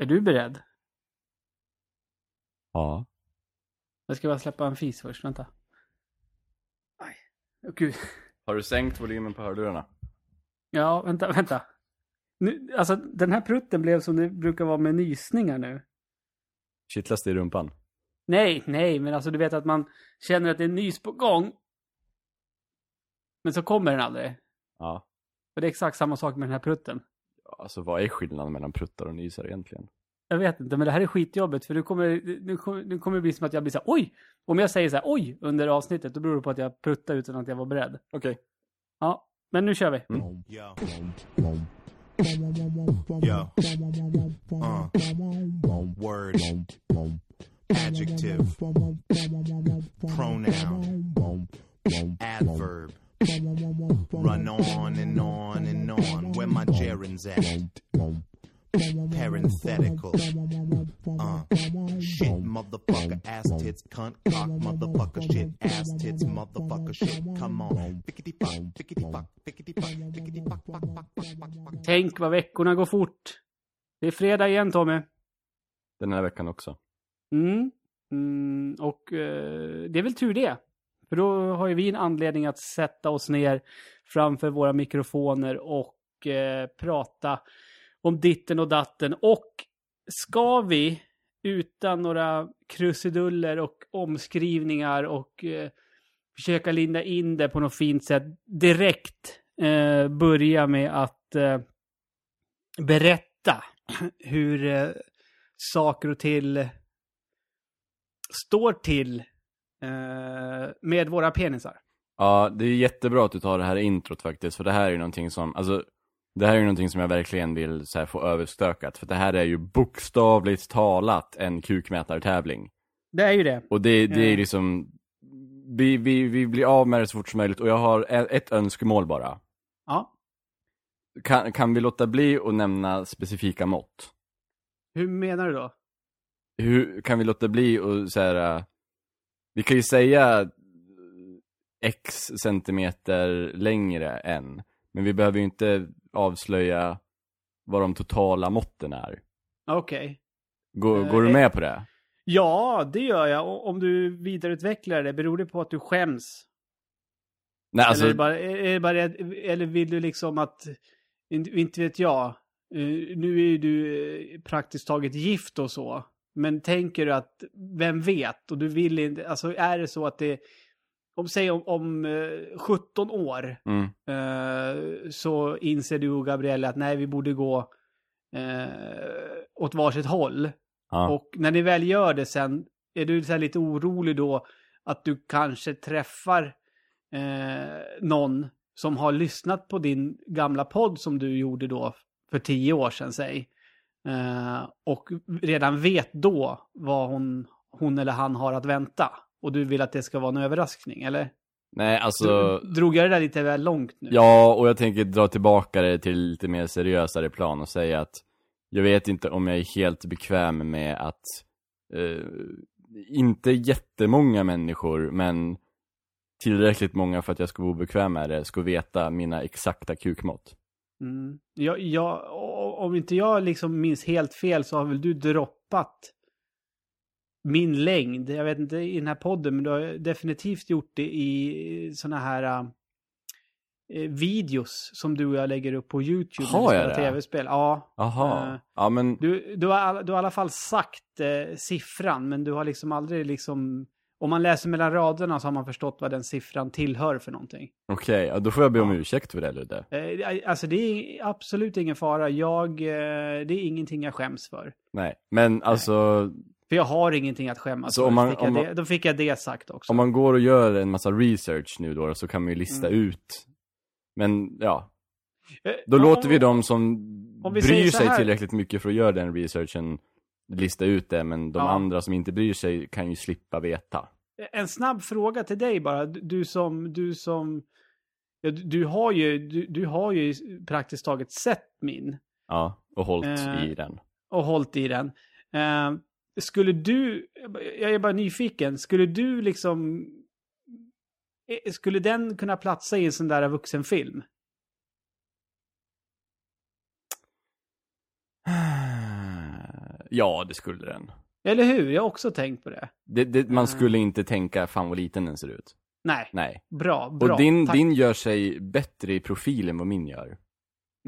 Är du beredd? Ja. Jag ska bara släppa en fis först, vänta. Aj. Åh, gud. Har du sänkt volymen på hörlurarna? Ja, vänta, vänta. Nu, alltså, den här prutten blev som det brukar vara med nysningar nu. Kittlas det i rumpan? Nej, nej, men alltså du vet att man känner att det är nys på gång. Men så kommer den aldrig. Ja. Och det är exakt samma sak med den här prutten. Alltså vad är skillnaden mellan pruttar och nysar egentligen? Jag vet inte, men det här är skitjobbigt för nu kommer, nu, kommer- nu kommer det bli som att jag blir så här, oj! Om jag säger så här, oj, under avsnittet, då beror det på att jag pruttade utan att jag var beredd. Okej. Ja, men nu kör vi. Mm. Yo. Yo. Uh. Word. Adjective. Pronoun. Adverb. Run on and on and on. Where my gerunds at? Parenthetical. Uh. Shit, motherfucker, ass tits, cunt, cock, motherfucker, shit, ass tits, motherfucker, shit. Come on. Fickety fuck, fickety fuck, fickety fuck, fickety fuck, fuck, fuck, fuck, fuck, fuck. Tänk vad veckorna går fort. Det är fredag igen, Tommy. Den här veckan också. Mm. Mm, och eh, det är väl tur det. För då har ju vi en anledning att sätta oss ner framför våra mikrofoner och eh, prata om ditten och datten. Och ska vi utan några krusiduller och omskrivningar och eh, försöka linda in det på något fint sätt direkt eh, börja med att eh, berätta hur eh, saker och till står till med våra penisar. Ja, det är jättebra att du tar det här introt faktiskt, för det här är ju någonting som, alltså, det här är ju någonting som jag verkligen vill här, få överstökat, för det här är ju bokstavligt talat en kukmätartävling. Det är ju det. Och det, det är Ja. liksom, vi, vi, vi blir av med det så fort som möjligt, och jag har ett önskemål bara. Ja. Kan, kan vi låta bli att nämna specifika mått? Hur menar du då? Hur kan vi låta bli att så här, vi kan ju säga x centimeter längre än, men vi behöver ju inte avslöja vad de totala måtten är. Okej. Går, Eh, går du med på det? Ja, det gör jag. Och om du vidareutvecklar det, beror det på att du skäms? Nej, alltså, eller, bara, det bara, eller vill du liksom att, inte, vet jag, eh, nu är ju du eh, praktiskt taget gift och så. Men tänker du att, vem vet? Och du vill inte, alltså är det så att det, om säg om, om eh, 17 år, mm, eh, så inser du och Gabriella att nej, vi borde gå eh, åt varsitt håll. ja. Och när ni väl gör det sen, är du så lite orolig då att du kanske träffar eh, någon som har lyssnat på din gamla podd som du gjorde då för tio år sedan, säg. Eh, och redan vet då vad hon, hon eller han har att vänta. Och du vill att det ska vara en överraskning, eller? Nej, alltså, Drog jag det där lite väl långt nu? ja, och jag tänker dra tillbaka det till lite mer seriösare plan och säga att jag vet inte om jag är helt bekväm med att eh, inte jättemånga människor, men tillräckligt många för att jag ska vara obekväm med det, ska veta mina exakta kukmått. Mm. Jag, jag, om inte jag liksom minns helt fel så har väl du droppat min längd. Jag vet inte i den här podden, men du har definitivt gjort det i såna här äh, videos som du och jag lägger upp på YouTube. Har jag det? Tv-spel. Ja. Jaha, Eh, ja men, Du, du, har, du har i alla fall sagt eh, siffran, men du har liksom aldrig liksom... Om man läser mellan raderna så har man förstått vad den siffran tillhör för någonting. okej, ja, då får jag be om ursäkt för det eller det. Eh, Alltså det är absolut ingen fara. Jag, eh, det är ingenting jag skäms för. Nej, men alltså, För jag har ingenting att skämmas Så för. om man- fick om man- det, då fick jag det sagt också. om man går och gör en massa research nu då, så kan man ju lista Mm. ut. Men ja, Eh, då om- låter vi dem som bryr sig tillräckligt mycket för att göra den researchen lista ut det, men de Ja. andra som inte bryr sig kan ju slippa veta. En snabb fråga till dig bara. Du som, du som, ja, du, du har ju, du, du har ju praktiskt taget sett min Ja, och hållit Eh, i den. och hållit i den. Eh, skulle du, jag är bara nyfiken, skulle du liksom, eh, skulle den kunna platsa i en sån där vuxenfilm? Ja, det skulle den. Eller hur? Jag har också tänkt på det. Det, det, man Mm. skulle inte tänka, fan vad liten den ser ut. Nej, Nej. bra, bra. Och din, Tack. din gör sig bättre i profil än vad min gör.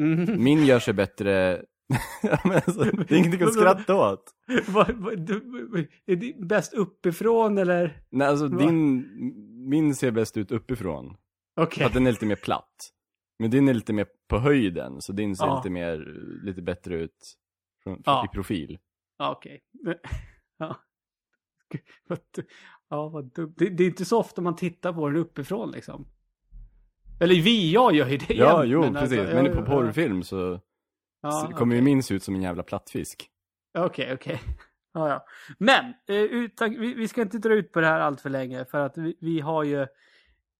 Mhm. Min gör sig bättre... Alltså, det är ingenting att skratta åt. Vad- vad- du- Är det bäst uppifrån eller? Nej, alltså din... Min ser bäst ut uppifrån. Okej. För att den är lite mer platt. Men din är lite mer på höjden, så din ser Ja. lite mer, lite bättre ut från, Ja. i profil. Ja, okej. Ja. Vad du- Ja, vad dumt. Det, det är inte så ofta man tittar på den uppifrån liksom. Eller vi, jag gör ju det Ja, jo, men precis. alltså, men ja, på ja, porrfilm så ja, s- kommer ju okej. min se ut som en jävla plattfisk. Okej, okej. Ja, ja. Men, eh, utan, vi, vi ska inte dra ut på det här allt för länge för att vi, vi har ju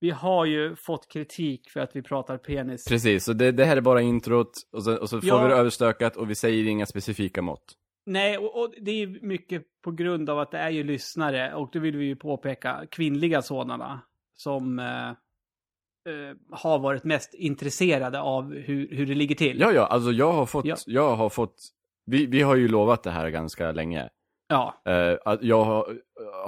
vi har ju fått kritik för att vi pratar penis. Precis, så det, det här är bara introt, och så, och så får Ja. vi det överstökat och vi säger inga specifika mått. Nej, och, och det är mycket på grund av att det är ju lyssnare och då vill vi ju påpeka kvinnliga sådana som eh, eh, har varit mest intresserade av hur, hur det ligger till. Ja, ja, alltså jag har fått, Ja. jag har fått, vi, vi har ju lovat det här ganska länge. Ja, Eh, jag har,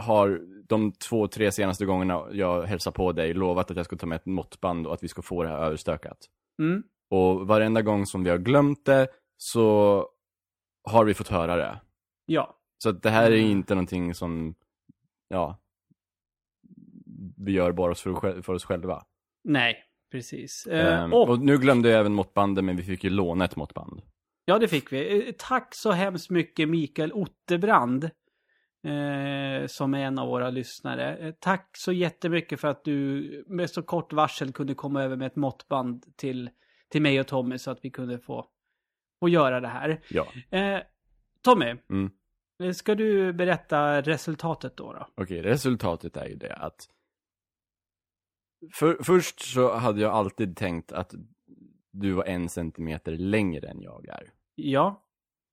har de två, tre senaste gångerna jag hälsar på dig lovat att jag ska ta med ett måttband och att vi ska få det här överstökat. mm, Och varenda gång som vi har glömt det så har vi fått höra det. ja, Så det här är inte någonting som, ja, vi gör bara för, för oss själva. nej, precis. Ehm, och, och nu glömde jag även måttbandet, men vi fick ju låna ett måttband. ja, det fick vi. Eh, tack så hemskt mycket Mikael Otterbrand. Eh, som är en av våra lyssnare. Eh, tack så jättemycket för att du med så kort varsel kunde komma över med ett måttband till, till mig och Tommy så att vi kunde få, få göra det här. Ja, Eh, Tommy, Mm. eh, ska du berätta resultatet då? då? okej, resultatet är ju det att för, först så hade jag alltid tänkt att du var en centimeter längre än jag är. Ja,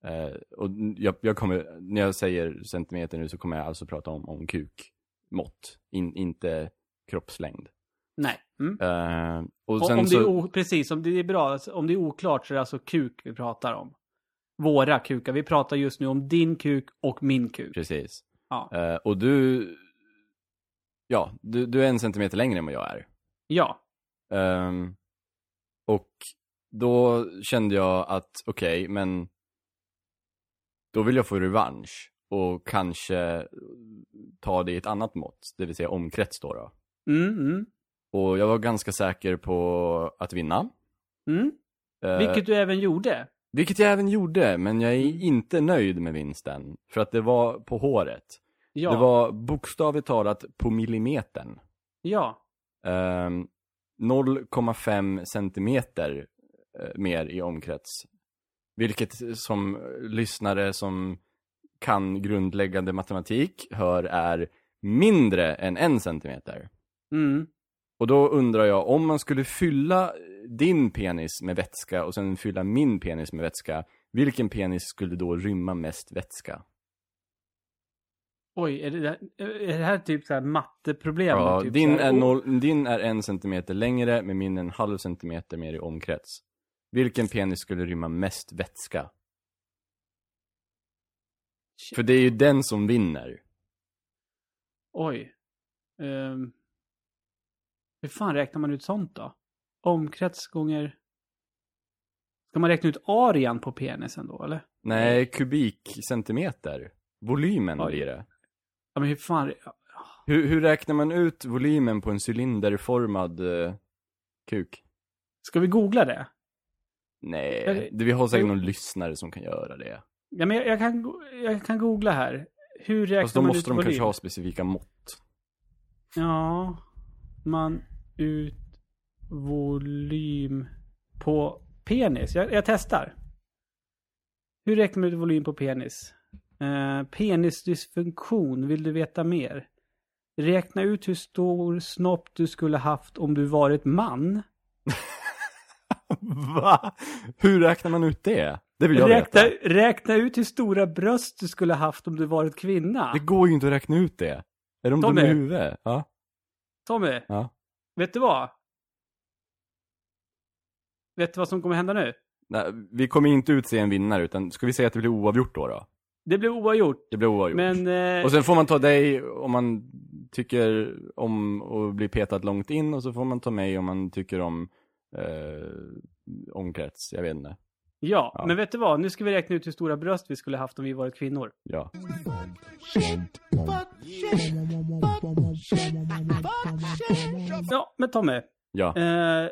Eh, och jag, jag kommer, när jag säger centimeter nu så kommer jag alltså prata om, om kukmått, in, inte kroppslängd. Nej. Mm. Eh, och sen om det är o- precis, om det är bra, om det är oklart så är det alltså kuk vi pratar om. Våra kukar. Vi pratar just nu om din kuk och min kuk. precis. Ja. Eh, och du, ja, du, du är en centimeter längre än vad jag är. Ja. Ehm, och då kände jag att, okej, men då vill jag få revansch och kanske ta det i ett annat mått, det vill säga omkrets då. då. Mm, mm, Och jag var ganska säker på att vinna. mm. Eh, Vilket du även gjorde. vilket jag även gjorde, men jag är Mm. inte nöjd med vinsten. För att det var på håret. Ja. Det var bokstavligt talat på millimetern. Ja. Ehm, 0,5 centimeter eh, mer i omkrets. Vilket som lyssnare som kan grundläggande matematik hör är mindre än en centimeter. Mm. Och då undrar jag, om man skulle fylla din penis med vätska och sen fylla min penis med vätska, vilken penis skulle då rymma mest vätska? Oj, är det, där, är det här typ så här matteproblem? Ja, typ din, är noll, din är en centimeter längre, med min en halv centimeter mer i omkrets. Vilken penis skulle rymma mest vätska? shit. För det är ju den som vinner. Oj. Um, hur fan räknar man ut sånt då? Omkrets gånger... Ska man räkna ut arean på penisen då, eller? Nej, kubikcentimeter. Volymen Oj. blir det. Ja, men hur fan... Hur, hur räknar man ut volymen på en cylinderformad eh, kuk? Ska vi googla det? Nej, det, vi har säkert någon lyssnare som kan göra det. Ja, men jag, jag, kan, jag kan googla här. Hur räknar Fast då man måste ut de volym? kanske ha specifika mått. Ja, man ut volym på penis. Jag, jag testar. Hur räknar man ut volym på penis? Eh, penisdysfunktion, vill du veta mer? Räkna ut hur stor snopp du skulle haft om du varit man. Va? Hur räknar man ut det? Det vill jag Räkna, veta. räkna ut hur stora bröst du skulle haft om du varit kvinna. Det går ju inte att räkna ut det. Är de dumma Tommy. i huvudet? Ja. Tommy, ja. Vet du vad? Vet du vad som kommer hända nu? Nej, vi kommer inte utse en vinnare, utan ska vi säga att det blir oavgjort då? då? Det blev oavgjort. Det blir oavgjort. Men... Eh, Och sen får man ta dig om man tycker om att bli petad långt in och så får man ta mig om man tycker om eh, omkrets, jag vet inte. Ja, ja. men vet du vad? Nu ska vi räkna ut hur stora bröst vi skulle haft om vi varit kvinnor. Ja. Ja, men Tommy. Ja. Eh,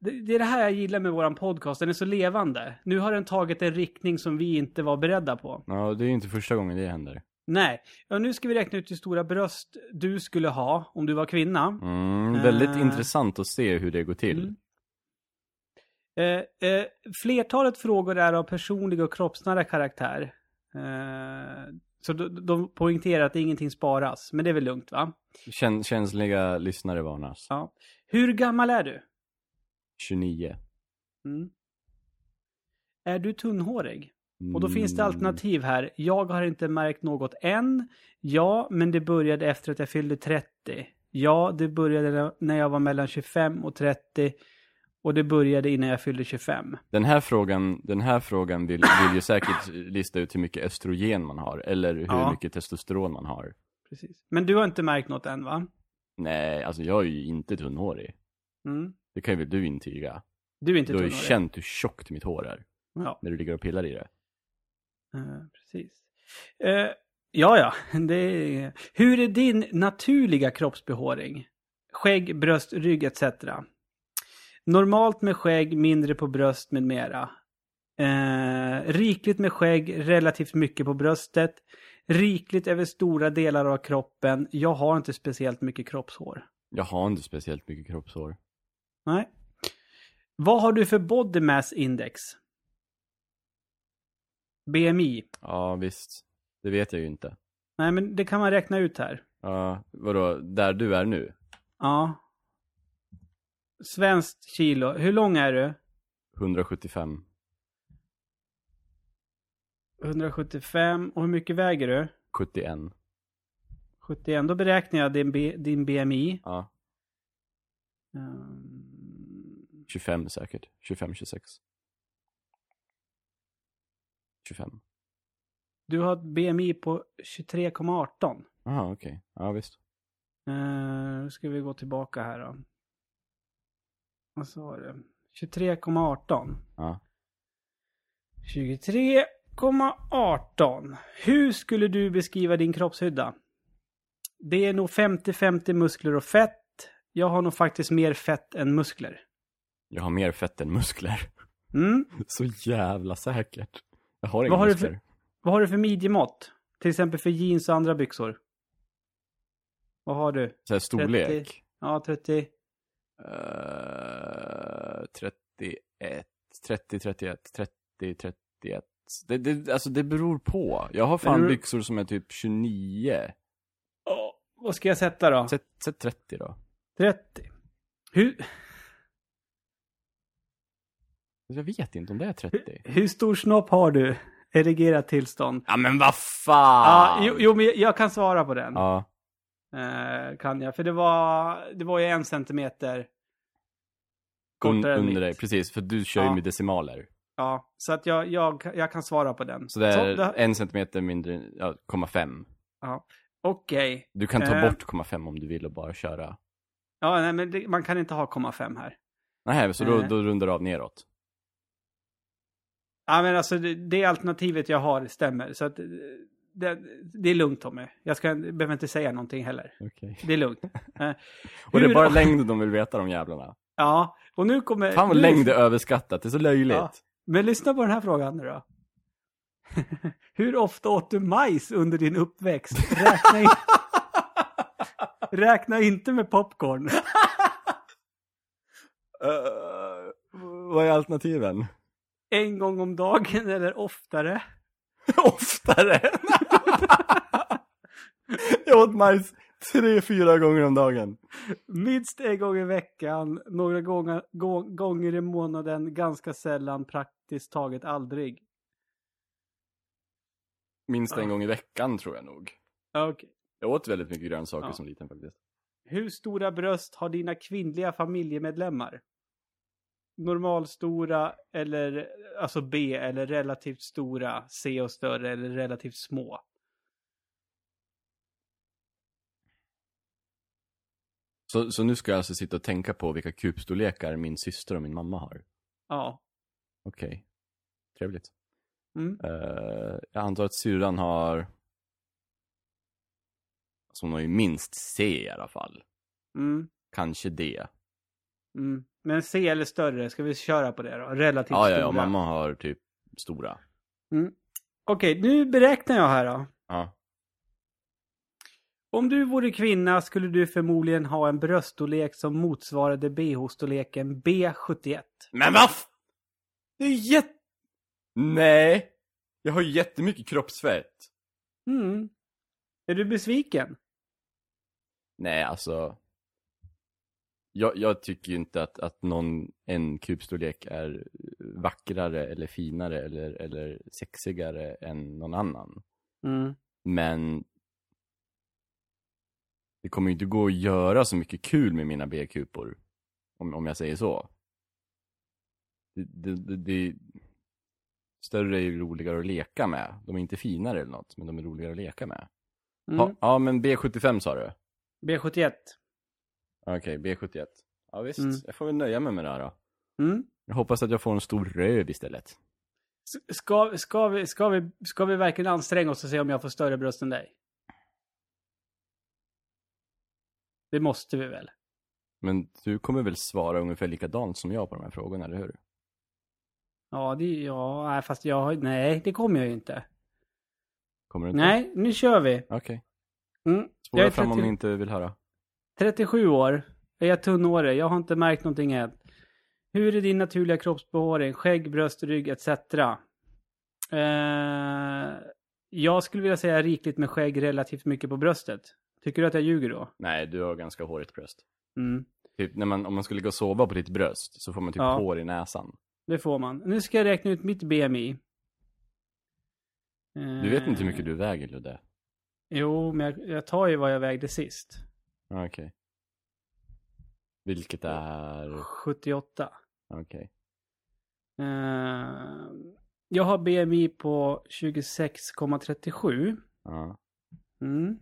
det, är det här jag gillar med våran podcast. Den är så levande. Nu har den tagit en riktning som vi inte var beredda på. ja, det är inte första gången det händer. Nej. Ja, nu ska vi räkna ut hur stora bröst du skulle ha om du var kvinna. Mm, väldigt Eh. intressant att se hur det går till. Mm. Eh, eh, flertalet frågor är av personlig och kroppsnära karaktär. Eh, så de, de poängterar att ingenting sparas. Men det är väl lugnt va? Kän, känsliga lyssnare varnas. Ja. Hur gammal är du? 29. Mm. Är du tunnhårig? Och då finns det Mm, alternativ här. Jag har inte märkt något än. Ja, men det började efter att jag fyllde 30. Ja, det började när jag var mellan 25 och 30. Och det började innan jag fyllde 25. Den här frågan, den här frågan vill, vill ju säkert lista ut hur mycket östrogen man har. Eller hur Ja. mycket testosteron man har. Precis. Men du har inte märkt något än va? Nej, alltså jag är ju inte tunnhårig. Mm. Det kan ju väl du intyga? Du är inte Du har ju tunnhårig? känt hur tjockt mitt hår är. Ja, När du ligger och pillar i det. eh, precis. Eh, ja, ja. Är... Hur är din naturliga kroppsbehåring? Skägg, bröst, rygg etc. Normalt med skägg, mindre på bröst med mera. Eh, rikligt med skägg, relativt mycket på bröstet. Rikligt över stora delar av kroppen. Jag har inte speciellt mycket kroppshår. Jag har inte speciellt mycket kroppshår. Nej. Vad har du för body mass index? BMI. Ja, visst. Det vet jag ju inte. Nej, men det kan man räkna ut här. Ja, vadå? Där du är nu? Ja. Svenskt kilo. Hur lång är du? 175. 175. Och hur mycket väger du? 71. 71. Då beräknar jag din, B, din BMI. Ja, Ehm, 25 säkert. 25, 26. 25. du har ett BMI på 23,18. Jaha, okej. Ja, visst. Uh, ska vi gå tillbaka här då. Vad sa du? 23,18. Ja. 23,18. Hur skulle du beskriva din kroppshydda? Det är nog 50-50 muskler och fett. Jag har nog faktiskt mer fett än muskler. Jag har mer fett än muskler. Mm. Så jävla säkert. Jag har inga Vad har muskler. för- Vad har du för midjemått? Till exempel för jeans och andra byxor. Vad har du? Så här storlek. 30. Ja, 30. Eh, 31, 30, 31, 30, 31. Det, det, alltså det beror på. Jag har fan du- byxor som är typ 29. Åh, vad ska jag sätta då? Sätt, sätt 30 då. 30. Hur, Jag vet inte om det är 30. hur stor snopp har du? Erigerat tillstånd. Ja men vad fan! jo, jo, men jag- jag kan svara på den. Ja, Eh, kan jag. För det var, det var ju en centimeter kortare än under dig. Precis, för du kör ju Ja. med decimaler. Ja, så att jag, jag, jag kan svara på den. Så det är det- en centimeter mindre, ja, 0,5. Ja. Okej. Du kan ta Eh. bort 0,5 om du vill och bara köra. Ja, nej, men det, man kan inte ha 0,5 här. Nej, så då, Eh. då rundar du av neråt. Ja, men alltså det, det alternativet jag har stämmer. Så att eh, det, det är lugnt Tommy. Jag ska, behöver inte säga någonting heller. Okej. Det är lugnt. Eh, Och det är bara längden de vill veta de jävlarna. Ja, och nu kommer... Fan vad nu- längd är överskattat, det är så löjligt. Ja. Men lyssna på den här frågan nu då. Hur ofta åt du majs under din uppväxt? Räkna, in... Räkna inte med popcorn. Eh, vad är alternativen? En gång om dagen eller oftare. Oftare! jag åt majs tre, fyra gånger om dagen. Minst en gång i veckan, några gånger, gå, gånger i månaden, ganska sällan, praktiskt taget aldrig. Minst en Ja. gång i veckan tror jag nog. Okej. Jag åt väldigt mycket grönsaker Ja. som liten faktiskt. Hur stora bröst har dina kvinnliga familjemedlemmar? normalstora eller alltså B eller relativt stora, C och större eller relativt små? Så, så nu ska jag alltså sitta och tänka på vilka kupstorlekar min syster och min mamma har? Ja. Okej. Trevligt. Mm. Eh, jag antar att syrran har... Alltså hon har ju minst C i alla fall. Mm. Kanske D. Mm. Men C eller större, ska vi köra på det då? Relativt Ja, ja, stora. ja. Mamma har typ stora. Mm. Okej, nu beräknar jag här då. Ja. Om du vore kvinna skulle du förmodligen ha en bröststorlek som motsvarade bh-storleken B71. Men vad Det är jätte... Nej! Jag har jättemycket kroppsfett. Mm. Är du besviken? Nej, alltså. Jag, jag tycker ju inte att, att någon, en kubstorlek är vackrare eller finare eller, eller sexigare än någon annan. Mm. Men det kommer ju inte gå att göra så mycket kul med mina B-kupor. Om, om jag säger så. Det, det, det, större är ju roligare att leka med. De är inte finare eller något, men de är roligare att leka med. Mm. Ja, ja, men B75 sa du? B71. Okej, B71. Ja visst, Mm. jag får väl nöja mig med det här då. Mm. Jag hoppas att jag får en stor röv istället. Ska, ska, vi, ska, vi, ska vi verkligen anstränga oss och se om jag får större bröst än dig? Det måste vi väl? Men du kommer väl svara ungefär likadant som jag på de här frågorna, eller hur? Ja, det, ja, fast jag har, nej, det kommer jag ju inte. Kommer du inte? Nej, nu kör vi. Okej. Mm. Spola Jag är fram om 30 ni inte vill höra. 37 år. Är jag tunnhårig? Jag har inte märkt någonting än. Hur är din naturliga kroppsbehåring? Skägg, bröst, rygg etc. Eh, jag skulle vilja säga rikligt med skägg relativt mycket på bröstet. Tycker du att jag ljuger då? Nej, du har ganska hårigt bröst. Mm, Typ när man, om man skulle gå och sova på ditt bröst så får man typ Ja. hår i näsan. det får man. Nu ska jag räkna ut mitt BMI. Du vet inte hur Eh, mycket du väger, Ludde? Jo, men jag, jag tar ju vad jag vägde sist. Ja, Okej. Vilket är... 78. Okej. Eh, jag har BMI på 26,37. Ja. Mm.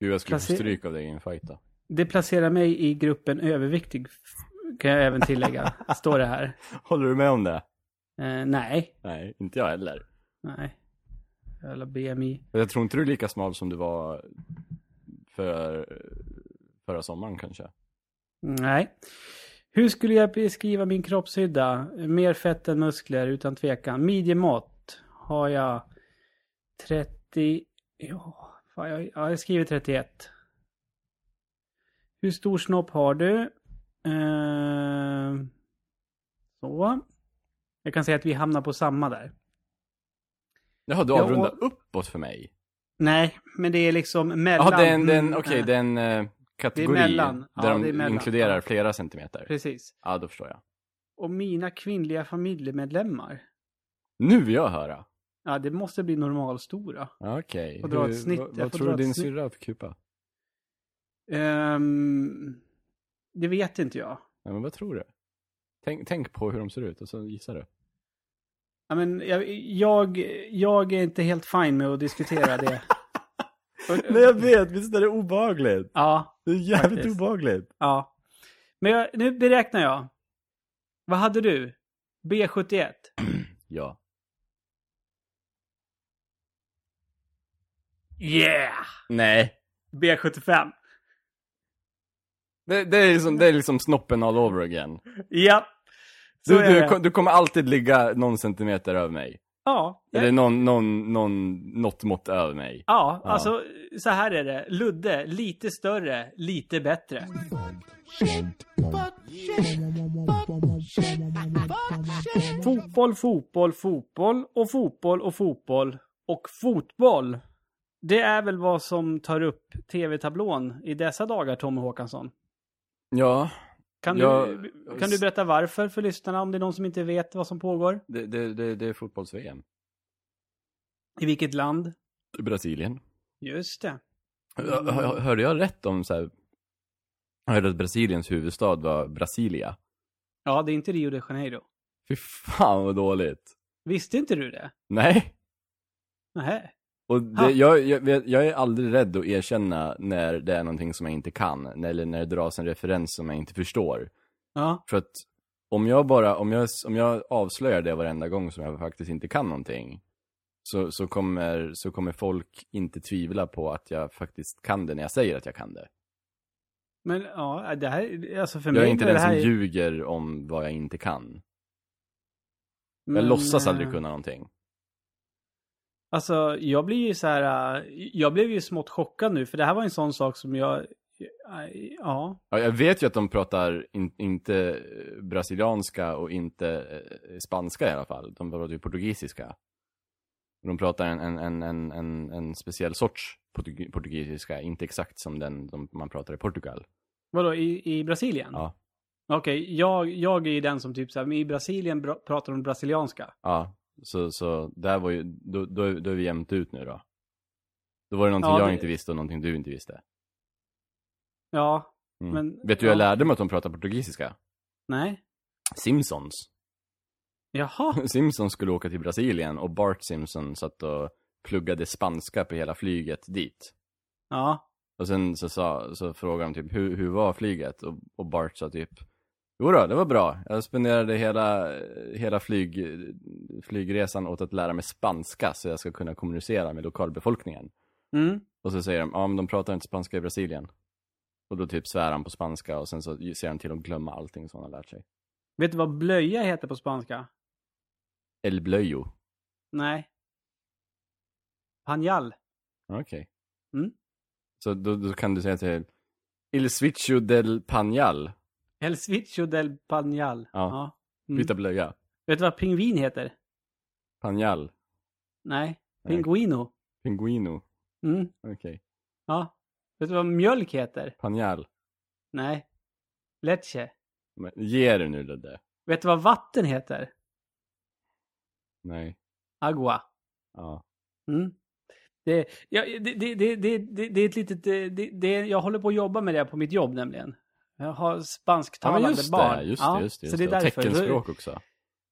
Gud, jag skulle få Placer- stryk av dig i en fight då. Det placerar mig i gruppen överviktig, kan jag även tillägga. Står det här. Håller du med om det? Eh, nej, Nej, inte jag heller. nej. Jävla BMI. Jag tror inte du är lika smal som du var för, förra sommaren kanske. Nej. Hur skulle jag beskriva min kroppshydda? Mer fett än muskler, utan tvekan. Midjemått har jag 30... Ja, fan, jag, ja, jag skriver 31. Hur stor snopp har du? Eh, så. Jag kan säga att vi hamnar på samma där. Jaha, du Ja, avrundar och- uppåt för mig? Nej, men det är liksom mellan... Jaha, det är en, det är en, mm, okej, eh, det är en eh, kategori mellan. Ja, där de det är mellan. inkluderar Ja. flera centimeter. Precis. Ja, då förstår jag. Och mina kvinnliga familjemedlemmar. Nu vill jag höra. Ja, det måste bli normalstora. Okej. Hur- snitt. Vad, vad tror du din syrra för kupa? Ehm, det vet inte jag. Ja, men vad tror du? Tänk, tänk på hur de ser ut och så gissar du. Ja, men jag, jag, jag är inte helt fin med att diskutera det. Nej, jag vet. Visst är det obehagligt? Ja, Det är jävligt Faktiskt. obehagligt. ja. Men jag, nu beräknar jag. Vad hade du? B71? Ja. Yeah! Nej. B75? Det, det, är liksom, det är liksom snoppen all over again. Ja. Du, du, det. du kommer alltid ligga någon centimeter över mig. Ja. Eller någon, någon, någon, något mått över mig. Ja, Ja. alltså så här är det. Ludde, lite större, lite bättre. Fotboll, fotboll, fotboll och fotboll och fotboll och fotboll. Det är väl vad som tar upp tv-tablån i dessa dagar, Tommy Håkansson. Ja, Kan, Ja, du, kan du berätta varför för lyssnarna om det är någon som inte vet vad som pågår? det, det, det, det är fotbolls-VM. I vilket land? Brasilien. Just det. Hör- hör- Hörde jag rätt om så här... Jag hörde att Brasiliens huvudstad var Brasilia. Ja, det är inte Rio de Janeiro. Fy fan vad dåligt. Visste inte du det? Nej. Nej. Och det, jag, jag, jag är aldrig rädd att erkänna när det är någonting som jag inte kan, eller när det dras en referens som jag inte förstår. Ja. För att om jag bara, om jag, om jag avslöjar det varenda gång som jag faktiskt inte kan någonting, så, så, kommer, så kommer folk inte tvivla på att jag faktiskt kan det när jag säger att jag kan det. Men ja, det här, alltså för Jag mig är inte den som ljuger om vad jag inte kan. Jag Men, låtsas aldrig eh, kunna någonting. Alltså, jag blir ju så här, äh, jag blev ju smått chockad nu, för det här var en sån sak som jag, äh, ja, Ja, jag vet ju att de pratar in, inte eh, brasilianska och inte spanska i alla fall. De pratar ju portugisiska. De pratar en, en, en, en, en, speciell sorts portug portugisiska, inte exakt som den de, man pratar i Portugal. vadå, i, i Brasilien? Ja. Okej, jag, jag är ju den som typ så här, men i Brasilien bra, pratar de brasilianska. Ja, så, så där var ju, då, då, då är vi jämnt ut nu då. Då var det någonting Ja, jag det- inte visste och någonting du inte visste. Ja, Mm. men... Vet du hur jag ja. lärde mig att de pratar portugisiska? Nej. Simpsons. Jaha. Simpsons skulle åka till Brasilien och Bart Simpson satt och pluggade spanska på hela flyget dit. Ja. Och sen så, sa, så frågade de typ, hur, hur var flyget? Och, och Bart sa typ, jo då, det var bra. Jag spenderade hela, hela flyg, flygresan åt att lära mig spanska så jag ska kunna kommunicera med lokalbefolkningen. Mm. Och så säger de, ja men de pratar inte spanska i Brasilien. Och då typ svär han på spanska och sen så ser han till att glömma allting som han har lärt sig. Vet du vad blöja heter på spanska? El blöjo. Nej. Panjal. Okej. Mm. Så då, då kan du säga till Il switcho del panjal. El switcho del panjal. Ja. Mm. Byta blöja. Vet du vad pingvin heter? Panjal. Nej. Pinguino. Pinguino. Mm. Okej. Ja. Vet du vad mjölk heter? Panjal. Nej. Leche. Men ge det nu det där. Vet du vad vatten heter? Nej. Agua. Ja. Mm. Det, ja, det, det, det, det, det, det är ett litet... Det, det, det, jag håller på att jobba med det på mitt jobb nämligen. Jag har Ja spansktalande men just barn. det, just ja, det, just det. Så Just det är det. Och därför. teckenspråk också.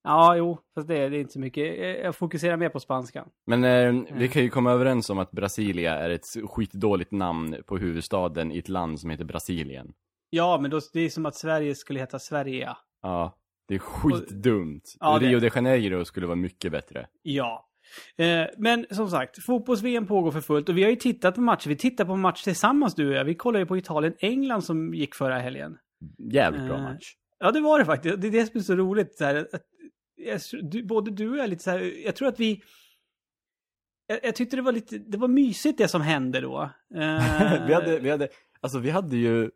Ja, jo. Fast det, det är inte så mycket. Jag- Jag fokuserar mer på spanskan. Men eh, vi kan ju komma överens om att Brasilia är ett skitdåligt namn på huvudstaden i ett land som heter Brasilien. Ja, men då, det är som att Sverige skulle heta Sverige. Ja, det är skitdumt. Ja, det- Rio de Janeiro skulle vara mycket bättre. Ja. Eh, men som sagt, fotbolls-VM pågår för fullt och vi har ju tittat på matcher. Vi tittar på match tillsammans du och jag. Vi kollade ju på Italien-England som gick förra helgen. Jävligt bra Eh, match. Ja, det var det faktiskt. Det är det som är så roligt. Så här, att, jag, du, både du och jag är lite så här, jag tror att vi... Jag, jag tyckte det var lite, det var mysigt det som hände då. Eh, vi hade, vi hade, alltså vi hade ju,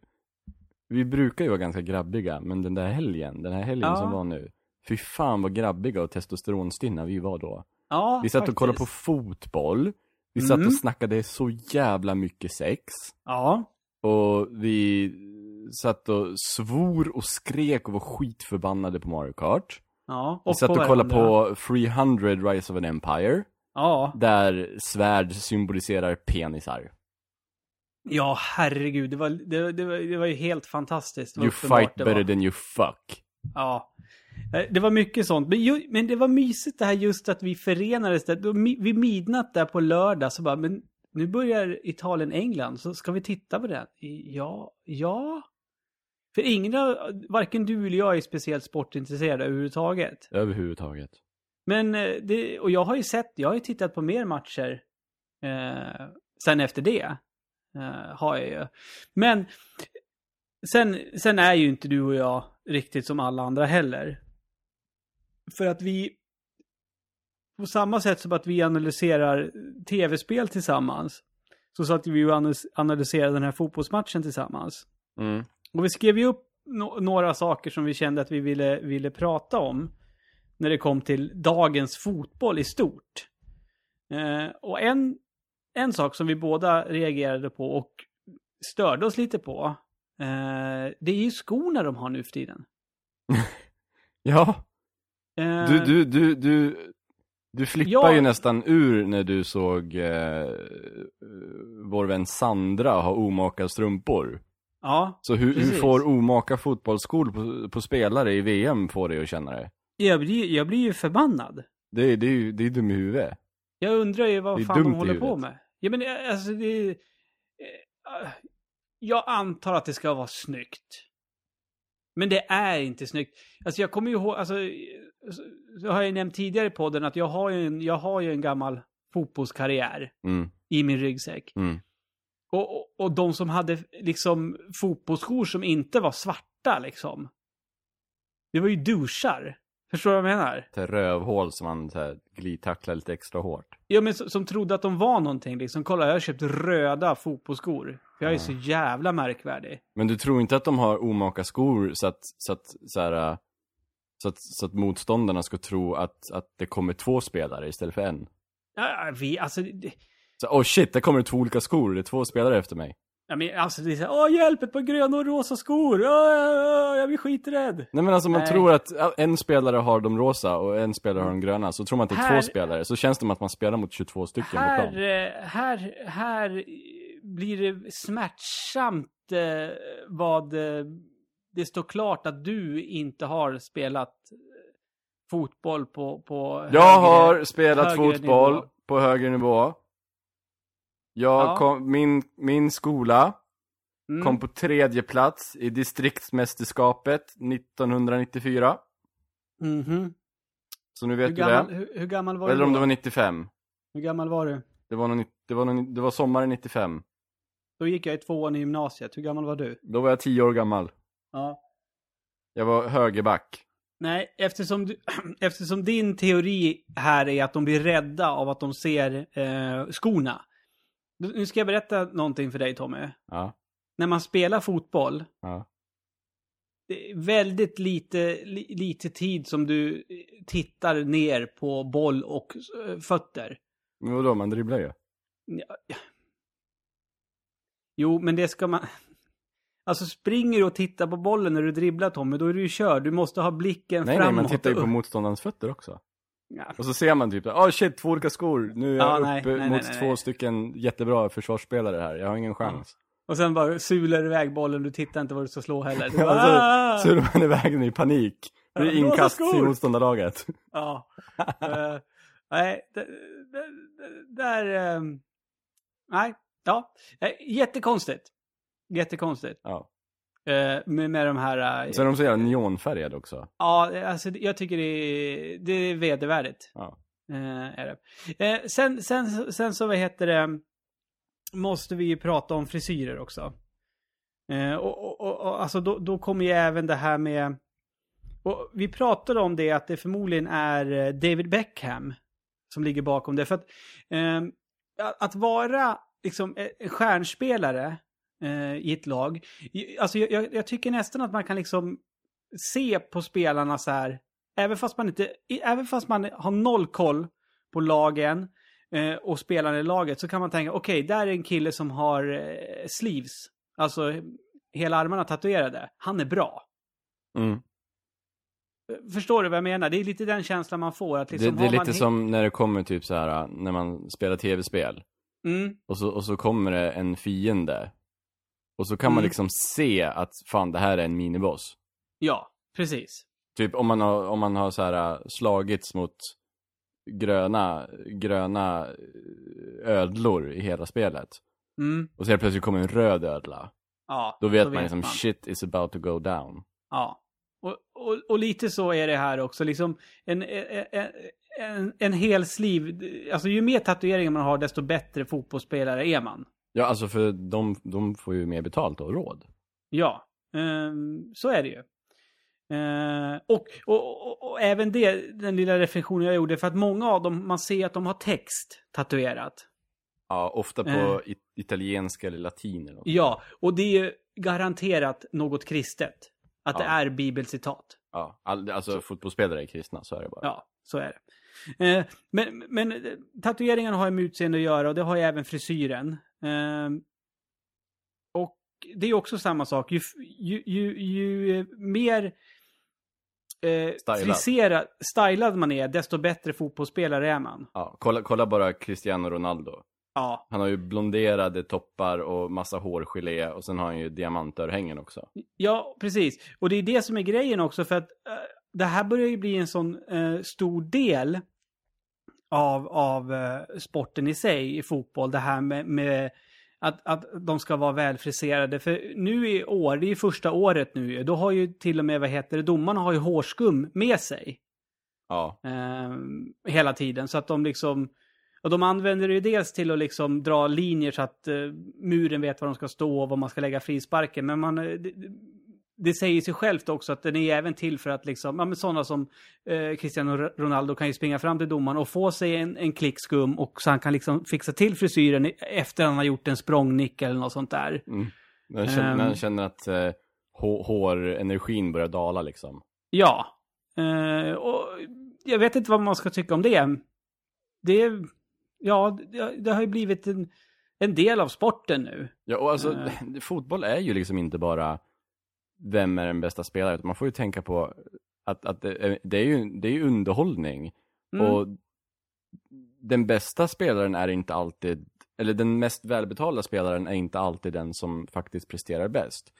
vi brukar ju vara ganska grabbiga, men den där helgen, den här helgen Ja. som var nu, fy fan vad grabbiga och testosteronstinna vi var då. Ja, Vi satt och faktiskt. kollade på fotboll, vi satt Mm. och snackade så jävla mycket sex, Ja, och vi satt och svor och skrek och var skitförbannade på Mario Kart. ja. Vi satt och kollade på 300 Rise of an Empire, Ja, där svärd symboliserar penisar. ja herregud. Det var, det, det, var, det var ju helt fantastiskt. You fight better than you fuck. Ja. Eh, Det var mycket sånt. Men, ju, men det var mysigt det här just att vi förenades där. Då Vid midnatt där på lördag så bara, men nu börjar Italien-England, så ska vi titta på det? Ja, ja. För ingen varken du eller jag är speciellt sportintresserade överhuvudtaget. Överhuvudtaget. Men eh, det, och jag har ju sett, jag har ju tittat på mer matcher eh, sen efter det. Eh, har jag ju. Men sen, sen är ju inte du och jag riktigt som alla andra heller. För att vi, på samma sätt som att vi analyserar tv-spel tillsammans, så satt vi och analys- analyserade den här fotbollsmatchen tillsammans. Mm. Och vi skrev ju upp no- några saker som vi kände att vi ville, ville prata om. När det kom till dagens fotboll i stort. Eh, och en, en sak som vi båda reagerade på och störde oss lite på. Eh, det är ju skorna de har nu för tiden. Ja, du, du, du, du, du flippar Ja. ju nästan ur när du såg eh, vår vän Sandra ha omaka strumpor. Ja, Så hur, hur får omaka fotbollsskor på, på spelare i VM få dig att känna det? jag blir, jag blir ju förbannad. Det, är- det är ju det är dum i huvudet. Jag undrar ju vad fan de håller på med. Ja men eh, alltså det är... eh, Jag antar att det ska vara snyggt. Men det är inte snyggt. Alltså jag kommer ju ihåg, alltså... så- har jag nämnt tidigare i podden att jag har ju en, jag har ju en gammal fotbollskarriär Mm, i min ryggsäck. mm. Och, och, och de som hade liksom fotbollsskor som inte var svarta liksom. Det var ju douchar. Förstår du vad jag menar? Det rövhål som man så här, glidtacklar lite extra hårt. Ja, men som, som trodde att de var någonting liksom. Kolla, jag har köpt röda fotbollsskor. För jag är Ja. så jävla märkvärdig. Men du tror inte att de har omaka skor så att, så att, så här, äh, så att, så att motståndarna ska tro att, att det kommer två spelare istället för en? Ja, vi, alltså, det, Så, oh shit, där kommer det två olika skor, det är två spelare efter mig. ja, men, alltså det är så här, åh hjälp, ett par gröna och rosa skor. Åh, åh, åh, jag blir skiträdd. Nej men alltså man Nej. tror att en spelare har de rosa och en spelare har de gröna, så tror man att det är Här- två spelare, så känns det som att man spelar mot 22 stycken på Här, plan. eh, här, här blir det smärtsamt eh, vad eh, det står klart att du inte har spelat eh, fotboll på, på Jag högre- har spelat fotboll nivå. på högre nivå. Jag Ja. kom, min, min skola Mm. kom på tredje plats i distriktsmästerskapet 1994. Mhm. Så nu Hur, vet du gammal, det. hur, hur gammal var Eller du om då? det var 95. Hur gammal var du? Det var, någon, det, var någon, det var sommaren 95. Då gick jag i tvåan i gymnasiet. Hur gammal var du? Då var jag 10 år gammal. Ja. Jag var högerback. Nej, eftersom, du, eftersom din teori här är att de blir rädda av att de ser eh, skorna. Nu ska jag berätta någonting för dig Tommy. Ja, När man spelar fotboll, ja. det är väldigt lite, li, lite tid som du eh, tittar ner på boll och eh, fötter. Men vadå, man dribblar ju. Ja, ja. Jo, men det ska man... Alltså springer du och tittar på bollen när du dribblar Tommy, då är du ju körd. Du måste ha blicken Nej, nej, framåt. man tittar ju på motståndarens fötter också. Ja. Och så ser man typ, åh oh shit, två olika skor. Nu är Ja, jag nej, uppe nej, mot nej, nej, två nej. stycken jättebra försvarsspelare här. Jag har ingen chans. Och sen bara sular iväg bollen, du tittar inte vad du ska slå heller. Du Ja, bara, så, "Ah!" är man iväg den i panik. Det Ja, är inkast till motståndarlaget. Ja. Eh, nej, där... ehm, nej, ja. Eh, jättekonstigt. Jättekonstigt. Ja. Eh, med, med de här... eh, Sen är de så jävla neonfärgade också. Ja, alltså jag tycker det är, det är vedervärdigt. Ja. Eh, är det. Eh, sen, sen, sen så, vad heter det, måste vi ju prata om frisyrer också. Eh, och, och, och, och alltså då, då kommer ju även det här med, och vi pratade om det att det förmodligen är eh, David Beckham som ligger bakom det. För att, eh, att- vara liksom stjärnspelare eh, i ett lag, alltså jag, jag, tycker nästan att man kan liksom se på spelarna så här, även fast man inte, även fast man har noll koll på lagen eh, och spelarna i laget så kan man tänka, okej, där är en kille som har eh, sleeves, alltså hela armarna tatuerade. Han är bra. Mm. Förstår du vad jag menar? Det är lite den känslan man får. Att Det, liksom, det är har man lite som när det kommer typ så här när man spelar tv-spel. Mm, Och så, och så kommer det en fiende. Och så kan man Mm. liksom se att fan det här är en miniboss. ja, precis. Typ om man har, om man har så här äh, slagits mot gröna, gröna äh, ödlor i hela spelet. Mm, Och så helt plötsligt kommer en röd ödla. ja, Då vet man liksom shit is about to go down. Ja. Och, och, och lite så är det här också. Liksom en, en, en, en hel sliv. Alltså ju mer tatueringar man har desto bättre fotbollsspelare är man. Ja alltså för de, de får ju mer betalt och råd. Ja, ehm, så är det ju. Eh, och, och, och, och även det, den lilla reflektionen jag gjorde, för att många av dem, man ser att de har text tatuerat. Ja, ofta på Eh. it- italienska eller latin eller något. Ja, och det är ju garanterat något kristet. Att det Ja. är bibelcitat. Ja, all, alltså fotbollsspelare är kristna, så är det bara. Ja, så är det. Eh, men, men eh, tatueringarna har ju med utseende att göra och det har ju även frisyren. Eh, och det är också samma sak. Ju, ju, ju, ju eh, mer eh, Stylad. friserad, stylad man är, desto bättre fotbollsspelare är man. Ja, kolla, kolla bara Cristiano Ronaldo. Ja, Han har ju blonderade toppar och massa hårgelé och sen har han ju diamantörhängen också. ja precis. Och det är det som är grejen också för att eh, det här börjar ju bli en sån eh, stor del av, av eh, sporten i sig i fotboll. Det här med, med att, att de ska vara välfriserade. För nu i år, det är ju första året nu, då har ju till och med, vad heter det, domarna har ju hårskum med sig. Ja, eh, hela tiden. Så att de liksom... Och de använder det ju dels till att liksom dra linjer så att eh, muren vet var de ska stå och var man ska lägga frisparken. Men man, eh, det, säger sig självt också att den är även till för att liksom, ja men sådana som eh, Cristiano Ronaldo kan ju springa fram till domaren och få sig en, en klick skum och så han kan liksom fixa till frisyren efter han har gjort en språngnick eller något sånt där. mm. när, han känner, Ehm. när han känner att eh, hå- hårenergin börjar dala liksom. Ja. Eh, och jag vet inte vad man ska tycka om det. Det, är- ja, det, det har ju blivit en, en del av sporten nu. Ja, och alltså, Eh. fotboll är ju liksom inte bara vem är den bästa spelaren, utan man får ju tänka på att, att det, är, det, är ju, det är ju underhållning. Mm. Och den bästa spelaren är inte alltid, eller den mest välbetalda spelaren är inte alltid den som faktiskt presterar bäst.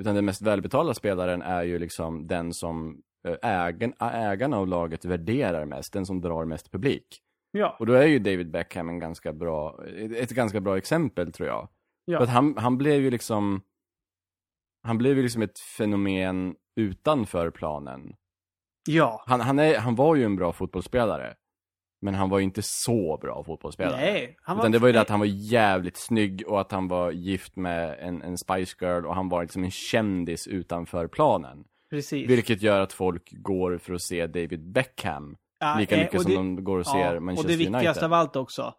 Utan den mest välbetalda spelaren är ju liksom den som eh, ägen, ägarna av laget värderar mest, den som drar mest publik. Ja. Och då är ju David Beckham en ganska bra, ett ganska bra exempel tror jag. Ja. För att han, han blev ju liksom, han blev ju liksom ett fenomen utanför planen. Ja. Han, han, är, han var ju en bra fotbollsspelare. Men han var ju inte så bra fotbollsspelare. Nej. Han Utan det var ju det att han var jävligt snygg och att han var gift med en, en Spice Girl och han var liksom en kändis utanför planen. Precis. Vilket gör att folk går för att se David Beckham Ja, lika eh, mycket och som det- de går och Ja, ser och Manchester det viktigaste United. av allt också.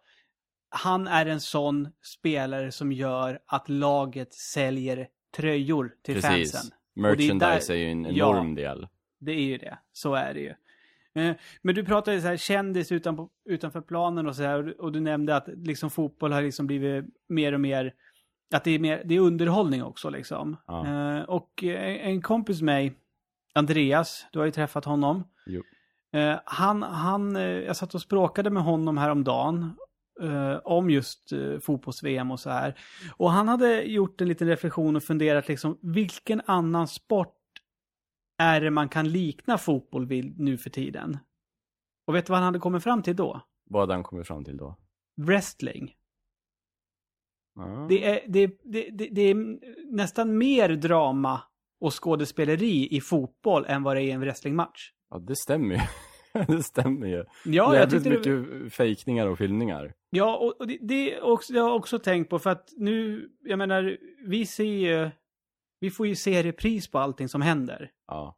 Han är en sån spelare som gör att laget säljer tröjor till fansen. Precis. Och det är Merchandise där- är ju en Ja. enorm del. Det är ju det. Så är det ju. Eh, Men du pratade så här kändis utan, utanför planen och så här. Och du nämnde att liksom fotboll har liksom blivit mer och mer... Att det är, mer, det är underhållning också liksom. Ja. Eh, Och eh, en kompis med mig, Andreas, du har ju träffat honom. Jo. Han, han, jag satt och språkade med honom häromdagen eh, om just eh, fotbolls-VM och så här. Och han hade gjort en liten reflektion och funderat liksom, vilken annan sport är det man kan likna fotboll vid nu för tiden? Och vet du vad han hade kommit fram till då? Vad hade han kommit fram till då? Wrestling. Ja. Det är, det, det, det, det är nästan mer drama och skådespeleri i fotboll än vad det är i en wrestlingmatch. Ja, det stämmer ju. det stämmer ju. Ja, jag det, mycket fejkningar och filmningar. Ja, och, och det, det är också, jag har också tänkt på för att nu, jag menar, vi ser ju, vi får ju se repris på allting som händer. Ja.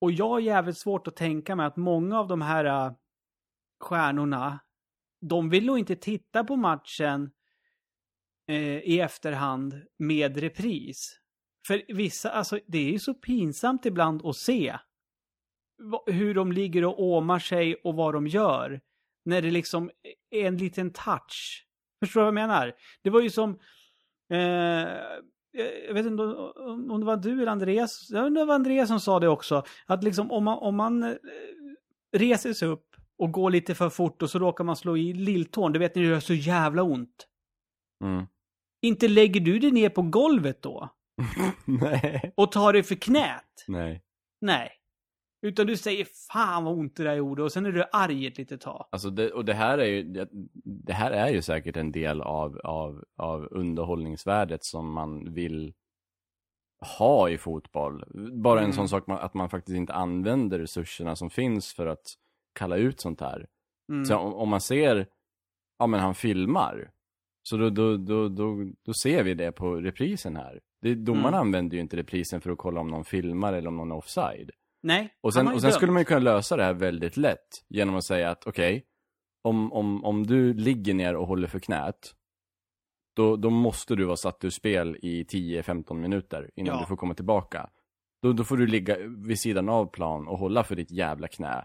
Och jag har jävligt svårt att tänka mig att många av de här äh, stjärnorna, de vill nog inte titta på matchen eh, i efterhand med repris. För vissa, alltså det är ju så pinsamt ibland att se hur de ligger och åmar sig och vad de gör. När det liksom är en liten touch. Förstår du vad jag menar? Det var ju som... Eh, jag vet inte om det var du eller Andreas. Jag inte om det var Andreas som sa det också. Att liksom om man, om man eh, reser sig upp och går lite för fort och så råkar man slå i lilltån. Du vet när det gör så jävla ont. Mm. Inte lägger du dig ner på golvet då? Nej. Och tar dig för knät? Nej. Nej. Utan du säger fan vad ont det där gjorde och sen är du arg ett litet tag. Alltså det, och det här är ju, det- här är ju säkert en del av, av, av underhållningsvärdet som man vill ha i fotboll. Bara en Mm. sån sak att man faktiskt inte använder resurserna som finns för att kalla ut sånt här. Mm. Så om, om man ser, ja men han filmar, så då, då, då, då, då ser vi det på reprisen här. Det, domarna Mm. använder ju inte reprisen för att kolla om någon filmar eller om någon är offside. Nej. Och sen, och sen skulle man ju kunna lösa det här väldigt lätt genom att säga att okej, om, om, om du ligger ner och håller för knät, då, då måste du vara satt ur spel i 10-15 minuter innan Ja. du får komma tillbaka. Då, då får du ligga vid sidan av plan och hålla för ditt jävla knä.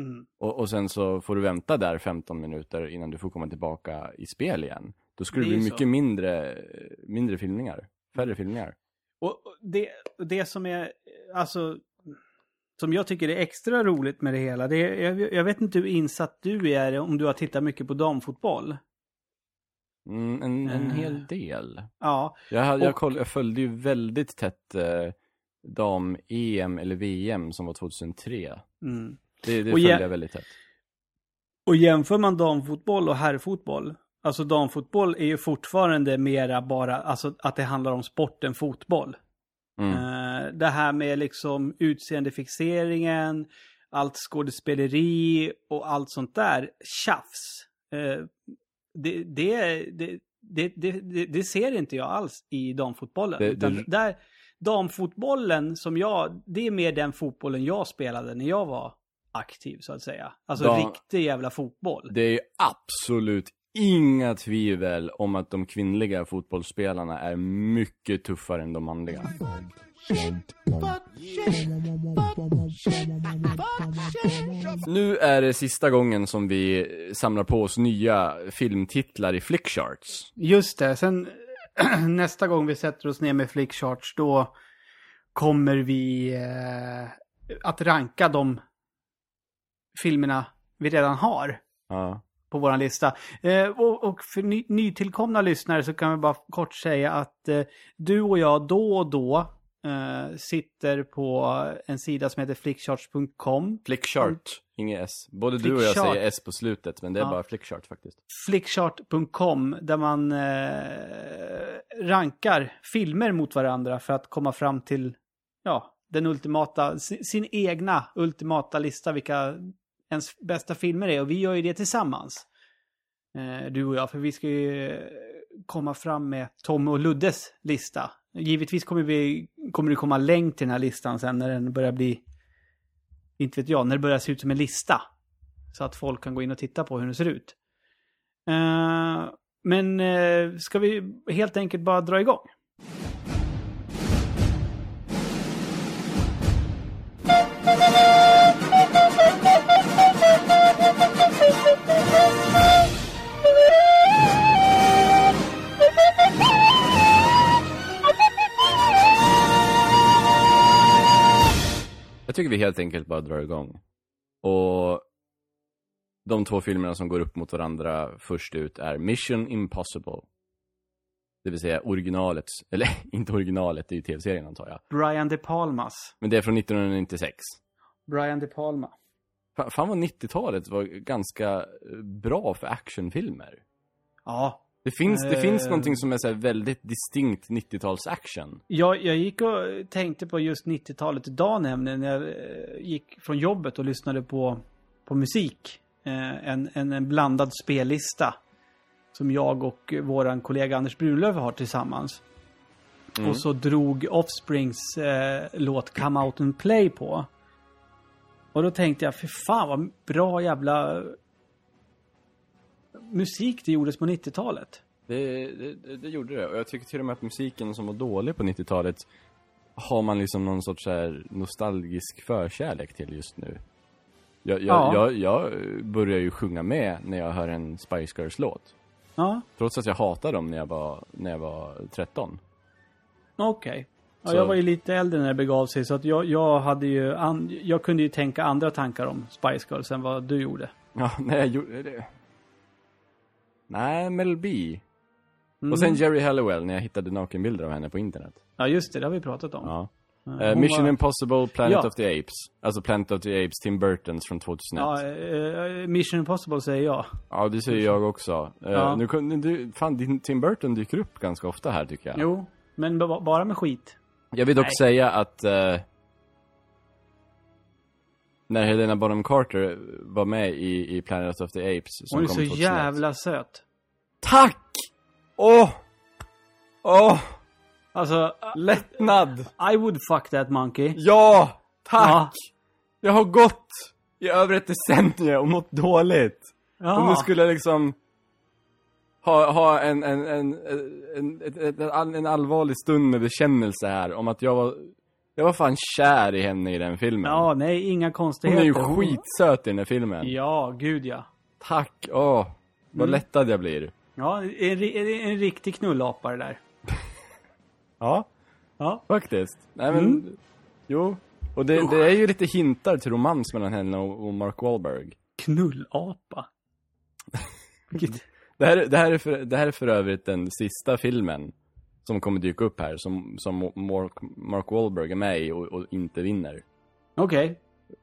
Mm. Och, och sen så får du vänta där 15 minuter innan du får komma tillbaka i spel igen. Då skulle Det bli så. mycket mindre, mindre filmningar. Färre filmningar. Och och det, det som är, alltså, som jag tycker är extra roligt med det hela, det är, jag, jag vet inte hur insatt du är om du har tittat mycket på damfotboll. Mm, en, en Eh. hel del. Ja, Jag, jag, Och- koll, jag följde ju väldigt tätt eh, dam-EM eller VM som var 2003. mm. Det, det följde jag väldigt tätt. Och jämför man damfotboll och herrfotboll, alltså damfotboll är ju fortfarande mera bara, alltså att det handlar om sporten fotboll. Mm. Eh, det här med liksom utseendefixeringen, allt skådespeleri och allt sånt där, tjafs. Eh, det, det, det, det, ser inte jag alls i damfotbollen. Det- utan Där, damfotbollen som jag, det är mer den fotbollen jag spelade när jag var aktiv så att säga. Alltså Dam- riktig jävla fotboll. Det är absolut inga tvivel om att de kvinnliga fotbollsspelarna är mycket tuffare än de manliga. Nu är det sista gången som vi samlar på oss nya filmtitlar i Flickcharts. Just det, sen nästa gång vi sätter oss ner med flickcharts då kommer vi eh, att ranka de filmerna vi redan har Ja. På vår lista. Eh, och, och för ny, nytillkomna lyssnare så kan vi bara kort säga att eh, du och jag då och då eh, sitter på en sida som heter flickcharts.com. Flickchart, inget S. Både du och jag Flickchart. säger S på slutet, men det är Ja. bara Flickchart faktiskt. flickchart.com där man eh, rankar filmer mot varandra för att komma fram till ja, den ultimata, sin, sin egna ultimata lista vilka ens bästa filmer är och vi gör ju det tillsammans. Eh, du och jag, för vi ska ju eh, komma fram med Tom och Luddes lista. Givetvis kommer, vi, kommer det komma länk till den här listan sen när den börjar bli, inte vet jag, när det börjar se ut som en lista. Så att folk kan gå in och titta på hur den ser ut. Eh, men eh, ska vi helt enkelt bara dra igång? Jag tycker vi helt enkelt bara drar igång. Och de två filmerna som går upp mot varandra först ut är Mission Impossible. Det vill säga originalet, eller inte originalet, det är ju tv-serien antar jag. Brian De Palmas. Men det är från 1996. Brian De Palma. Fa- Fan vad 90-talet var ganska eh, bra för actionfilmer. Ja. Det finns, det Eh. finns någonting som är så väldigt distinkt 90-tals action. Jag, jag gick och tänkte på just 90-talet idag nämligen när jag eh, gick från jobbet och lyssnade på, på musik. Eh, en, en, en blandad spellista. Som jag och våran kollega Anders Brunlöv har tillsammans. Mm. Och så drog Offsprings eh, låt Come Out and Play på. Och då tänkte jag, för fan vad bra jävla musik det gjordes på 90-talet. Det, det, det gjorde det. Och jag tycker till och med att musiken som var dålig på 90-talet har man liksom någon sorts här nostalgisk förkärlek till just nu. Jag, jag, Ja. jag, jag börjar ju sjunga med när jag hör en Spice Girls-låt. Ja, Trots att jag hatade dem när jag var, när jag var 13. okej. Ja, Så- jag var ju lite äldre när det begav sig så att jag, jag hade ju, an, jag kunde ju tänka andra tankar om Spice Girls än vad du gjorde. Ja, nej, jag gjorde det. Nej, Mel B. Mm. Och sen Jerry Halliwell när jag hittade nakenbilder av henne på internet. Ja, just det, det har vi pratat om. Ja. Ja, hon Mission var- Impossible, Planet Ja. of the Apes. Alltså Planet of the Apes, Tim Burtons från 2001. Ja, Ja, eh, Mission Impossible säger jag. det säger jag också. Eh, Ja. nu du, fan din Tim Burton dyker upp ganska ofta här tycker jag. Jo, men ba- bara med skit. Jag vill dock Nej. säga att när Helena Bonham Carter var med i, i Planet of the Apes som Hon är så 2001. jävla söt. Tack! Åh! Åh! Alltså, Lättnad! I would fuck that monkey. Ja! Tack! Ja. Jag har gått i över ett decennium och mått dåligt. Ja. Och nu skulle liksom ha, ha en, en, en, en, en, en, en allvarlig stund med bekännelse här om att jag var, jag var fan kär i henne i den filmen. Ja, nej, inga Hon konstigheter. är ju skitsöt i den här filmen. Ja, gud ja. Tack, åh. Vad Mm. lättad jag blir. Ja, en, en riktig knullapa det där. Ja, Ja. faktiskt. Nej men, Mm. jo. Och det, det är ju lite hintar till romans mellan henne och, och Mark Wahlberg. Knullapa. Det här, det, här är för, det här är för övrigt den sista filmen som kommer dyka upp här, som, som Mark, Mark Wahlberg är med i och, och inte vinner. Okej.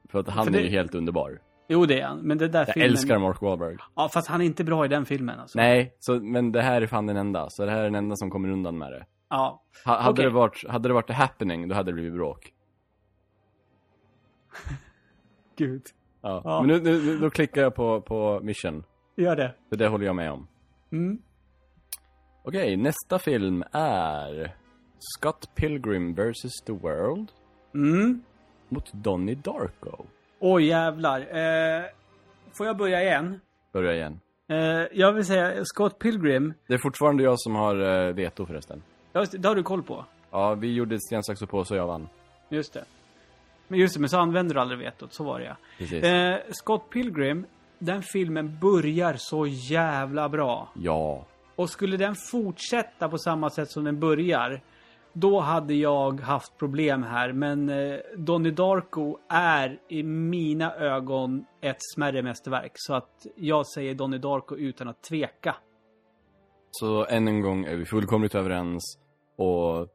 För att han För är det- ju helt underbar. Jo, det är han. Men det där Jag filmen... älskar Mark Wahlberg. Ja, fast han är inte bra i den filmen alltså. Nej, så, men det här är fan den enda. Så det här är den enda som kommer undan med det. Ja. Ha, hade, Okej. det varit, hade det varit The Happening, då hade det blivit bråk. Gud. Ja. Ja. Men nu, nu, nu, då klickar jag på, på Mission. Gör det. För det håller jag med om. Mm. Okej, nästa film är Scott Pilgrim vs. The World Mm. mot Donnie Darko. Oj, jävlar. Eh, får jag börja igen? Börja igen. Eh, jag vill säga Scott Pilgrim. Det är fortfarande jag som har uh, veto förresten. Ja, det har du koll på. Ja, vi gjorde sten, sax och påse och jag vann. Just det. Men just det, men så använder du aldrig vetot. Så var det ja. Precis. Eh, Scott Pilgrim, den filmen börjar så jävla bra. Ja. Och skulle den fortsätta på samma sätt som den börjar, då hade jag haft problem här. Men eh, Donnie Darko är i mina ögon ett smärre mästerverk. Så att jag säger Donnie Darko utan att tveka. Så än en gång är vi fullkomligt överens och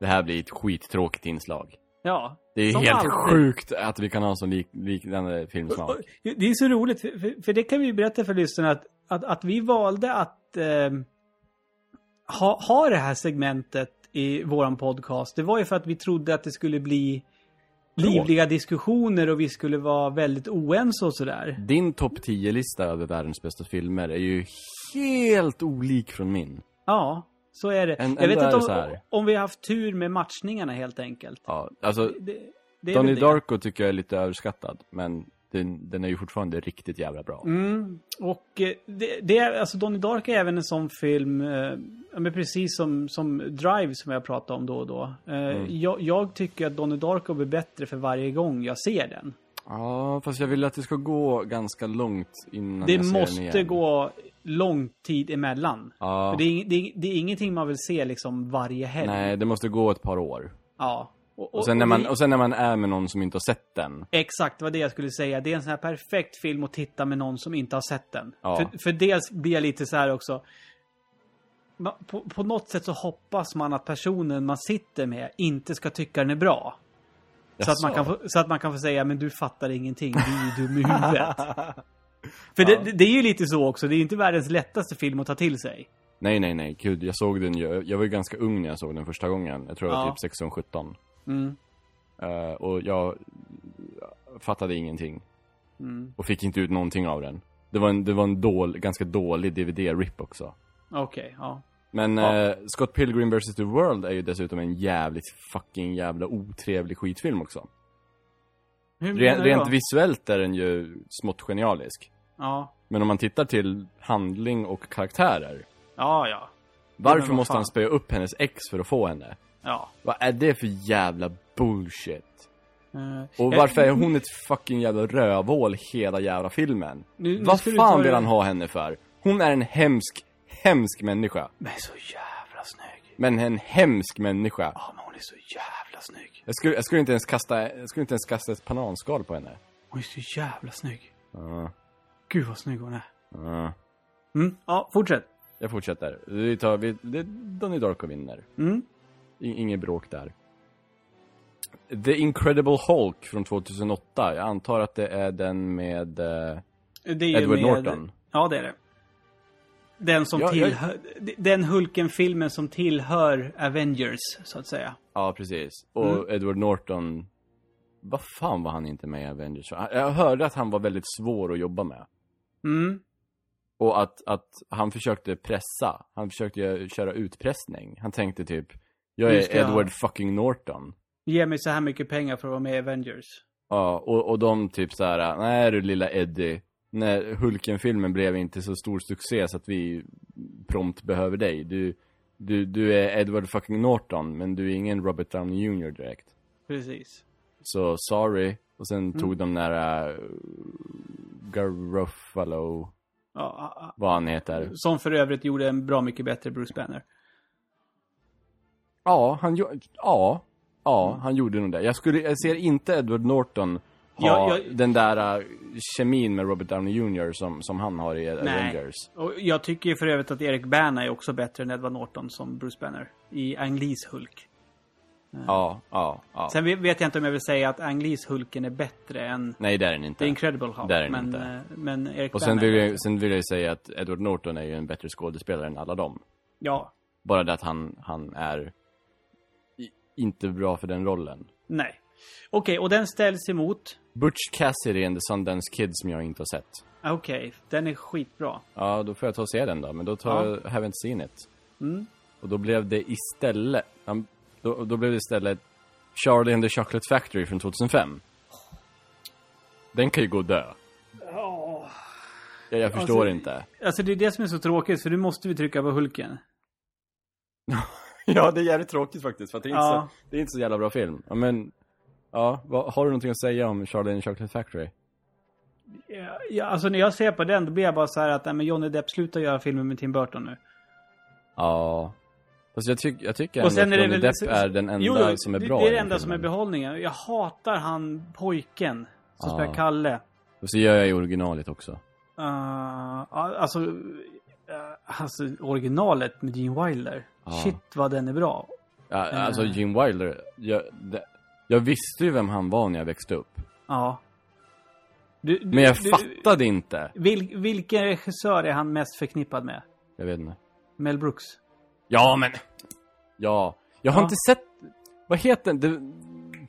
det här blir ett skittråkigt inslag. Ja. Det är helt alltid. sjukt att vi kan ha så lik, liknande filmsmak. Det är så roligt, för, för, för det kan vi berätta för lyssnarna att, att, att vi valde att eh, ha, ha det här segmentet i våran podcast. Det var ju för att vi trodde att det skulle bli livliga diskussioner och vi skulle vara väldigt oense och sådär. Din topp 10-lista över världens bästa filmer är ju helt olik från min. Ja, så är det. En- Jag vet inte om, om vi har haft tur med matchningarna helt enkelt. Ja, alltså Det, det Donnie. Darko tycker jag är lite överskattad, men den, den är ju fortfarande riktigt jävla bra. Mm, och eh, det, det är, alltså Donnie Darko är även en sån film, eh, men precis som, som Drive som jag pratar om då och då. Eh, Mm. jag, jag tycker att Donnie Darko blir bättre för varje gång jag ser den. Ja, fast jag vill att det ska gå ganska långt innan Det jag ser den måste igen. gå lång tid emellan. Ja, det, är, det, är, det är ingenting man vill se liksom varje helg. nej, det måste gå ett par år. Ja. Och, Och sen, när man, och sen när man är med någon som inte har sett den. Exakt, det var det jag skulle säga. Det är en sån här perfekt film att titta med någon som inte har sett den. Ja. För, för dels blir jag lite så här också. På, på något sätt så hoppas man att personen man sitter med inte ska tycka den är bra. Så att, man kan få, så att man kan få säga, men du fattar ingenting, du är ju dum i huvudet. För det, det, det är ju lite så också, det är inte världens lättaste film att ta till sig. Nej, nej, nej. Gud, jag såg den ju. Jag var ju ganska ung när jag såg den första gången. Jag tror jag var Ja. typ 16-17. Mm. Eh, och jag fattade ingenting. Mm. Och fick inte ut någonting av den. Det var en, det var en dål, ganska dålig DVD-rip också. Okej, ja. Men Ja. eh, Scott Pilgrim vs. The World är ju dessutom en jävligt fucking jävla otrevlig skitfilm också. Ren, rent visuellt är den ju smått genialisk. Ja. Men om man tittar till handling och karaktärer. Ja, ja. Varför måste han spöa upp hennes ex för att få henne? Ja. Vad är det för jävla bullshit? Eh, Och jag- varför är hon ett fucking jävla rövhål hela jävla filmen? Nu- nu Vad fan vill han ha henne för? Hon är en hemsk, hemsk människa. Men så jävla snygg. Men en hemsk människa. Ja, men hon är så jävla snygg. Jag skulle, jag skulle inte ens kasta, jag skulle inte ens kasta ett bananskal på henne. Hon är så jävla snygg. Ja, Gud vad snygg hon är. ja. Mm. Ja, fortsätt. Jag fortsätter. Vi tar, vi, det, Donnie Darko vinner. Mm. Inget bråk där. The Incredible Hulk från 2008. Jag antar att det är den med eh, Det är Edward med- Norton. Ja, det är det. Den som Ja, jag- tillhör... Den Hulken-filmen som tillhör Avengers, så att säga. Ja, precis. Och Mm. Edward Norton, vad fan var han inte med i Avengers? Jag hörde att han var väldigt svår att jobba med. Mm. Och att, att han försökte pressa. Han försökte köra utpressning. Han tänkte typ, jag är. Edward fucking Norton. Ge mig så här mycket pengar för att vara med i Avengers. Ja, och, och de typ så här, nej du lilla Eddie. När Hulken-filmen blev inte så stor succé så att vi prompt behöver dig. Du, du, du är Edward fucking Norton, men du är ingen Robert Downey Jr. direkt. Precis. Så sorry. Och sen Mm. tog de nära uh, Garuffalo, Ja, ja, ja. vad han heter. som för övrigt gjorde en bra mycket bättre Bruce Banner. Ja, han, gjo- ja, ja, han gjorde nog det. Jag, skulle, jag ser inte Edward Norton ha Jag- jag- den där uh, kemin med Robert Downey Jr. som, som han har i Avengers. Och jag tycker ju för övrigt att Erik Bana är också bättre än Edward Norton som Bruce Banner i Ang Lees Hulk. Ja, ja, ja. Sen vet- jag inte om jag vill säga att Ang Lees Hulken är bättre än Nej, det är den inte. The Incredible Hulk. Det är den men, inte. eh, men Erik Och sen vill, jag, sen vill jag ju säga att Edward Norton är ju en bättre skådespelare än alla dem. Ja. Bara det att han, han är inte bra för den rollen. Nej. Okej, och den ställs emot... Butch Cassidy and the Sundance Kid som jag inte har sett. Okej, den är skitbra. Ja, då får jag ta och se den då. Men då tar jag Haven't Seen It. Mm. Och då blev det istället... ja, Då, då blev det istället Charlie and the Chocolate Factory från 2005. Den kan ju gå och dö. Ja. Jag, jag förstår Alltså, inte. Alltså det är det som är så tråkigt, för nu måste vi trycka på Hulken. Ja, det är jävligt tråkigt faktiskt. För det, är inte Ja. så, det är inte så jävla bra film. Men... Ja, vad, har du någonting att säga om Charlie and Chocolate Factory? Ja, ja, alltså när jag ser på den, då blir jag bara så här att, nej men Johnny Depp, sluta göra filmer med Tim Burton nu. Ja. Fast jag, tyck, jag tycker Och ändå att Johnny väl- Depp är den enda Jo, som är bra Det är det enda som är behållningen. Jag hatar han pojken som Ja. spelar Kalle. Och så gör jag i originalet också. Uh, alltså, alltså originalet med Gene Wilder. Ja. Shit vad den är bra. Ja, alltså Eh. Jim Wilder, jag, det, jag visste ju vem han var när jag växte upp. Ja. Du, du, Men jag du, fattade inte. Vil, vilken regissör är han mest förknippad med? Jag vet inte. Mel Brooks. Ja, men... Ja. Jag har Ja. inte sett... Vad heter det?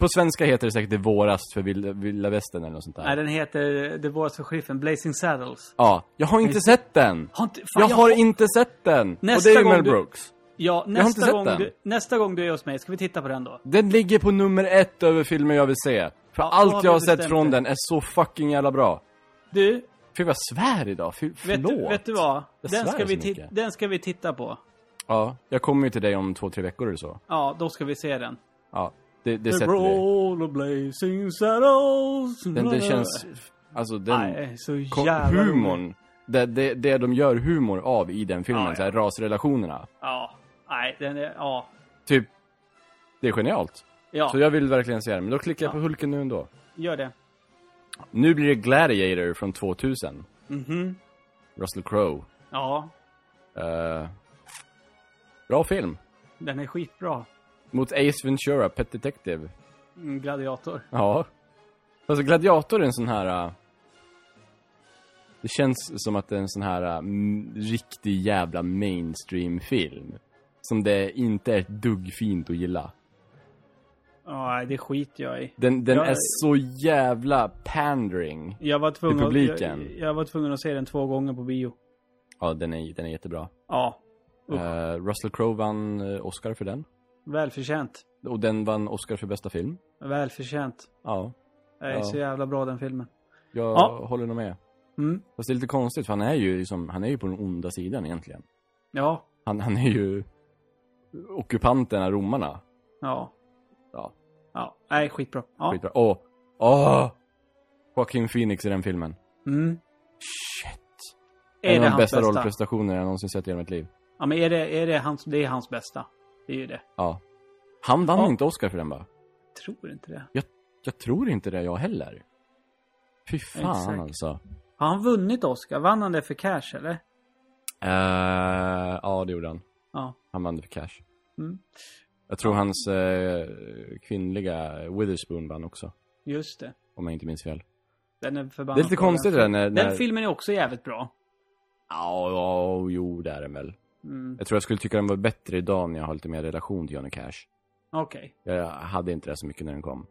På svenska heter det säkert Det vårast för vilda, vilda västern eller något sånt där. Nej, den heter The Wars för Sheriffen, Blazing Saddles. Ja, jag har inte sett den. Har inte, fan, Jag har inte sett den. Nästa och det är ju Mel du- Brooks. Ja, nästa gång, du, nästa gång du är hos mig, ska vi titta på den då? Den ligger på nummer ett över filmer jag vill se. För Ja, allt jag har sett från det. den är så fucking jävla bra. Du, Fy vad jag svär idag, Fy, vet, förlåt. du- vet du vad? Jag Den ska, vi den ska vi titta på. Ja, jag kommer ju till dig om två, tre veckor eller så. Ja, då ska vi se den. Ja, det, det sätter saddles. Den, det känns, alltså den, Nej, så jävla humorn. Det, det, det de gör humor av i den filmen, Ja, så här, rasrelationerna. Ja, nej, den är, ja. Typ, det är genialt. Ja, Så jag vill verkligen se den, men då klickar jag Ja. på Hulken nu ändå. gör det. Nu blir det Gladiator från 2000. Mhm. Russell Crowe. Ja, Eh, bra film. den är skitbra. Mot Ace Ventura, Pet Detective. Mm, Gladiator. Ja. Alltså Gladiator är en sån här... äh, det känns som att det är en sån här m- riktig jävla mainstream-film. Som det inte är ett dugg fint att gilla. Ja, nej, det skiter jag i. Den, den Ja, är så jävla pandering. Jag var tvungen, Till att, publiken. jag, jag var tvungen att se den två gånger på bio. Ja, den är, den är jättebra. Ja. Uh, Russell Crowe vann uh, Oscar för den. Välförtjänt. Och den vann Oscar för bästa film. Välförtjänt. Ja, Det är Ja. så jävla bra den filmen. jag Ja. håller nog med. Mm. Fast det är lite konstigt för han är ju liksom, han är ju på den onda sidan egentligen. Ja, Han, han är ju ockupanterna, romarna. ja, Ja, ja. Nej, skitbra. Ja. skitbra. Åh! Åh! Joaquin Phoenix i den filmen. Mm. Shit! Är en det av de bästa, bästa? rollprestationer jag någonsin sett i hela mitt liv. Ja, men är det, är det hans, det är hans bästa. Det är ju det. Ja. Han vann Ja. inte Oscar för den va? Tror inte det. Jag, jag tror inte det jag heller. Fy Jag fan alltså. Har han vunnit Oscar? Vann han det för cash, eller? Uh, ja, det gjorde han. Ja. Han vann det för cash. Mm. Jag tror hans eh, kvinnliga Witherspoon vann också. Just det. Om jag inte minns fel. Den är förbannat Det är lite konstigt det den. när... när... Den filmen är också jävligt bra. Ja, ja, jo, det är den väl. Mm. Jag tror jag skulle tycka den var bättre idag när jag har lite mer relation till Johnny Cash. Okej. Jag hade inte det så mycket när den kom.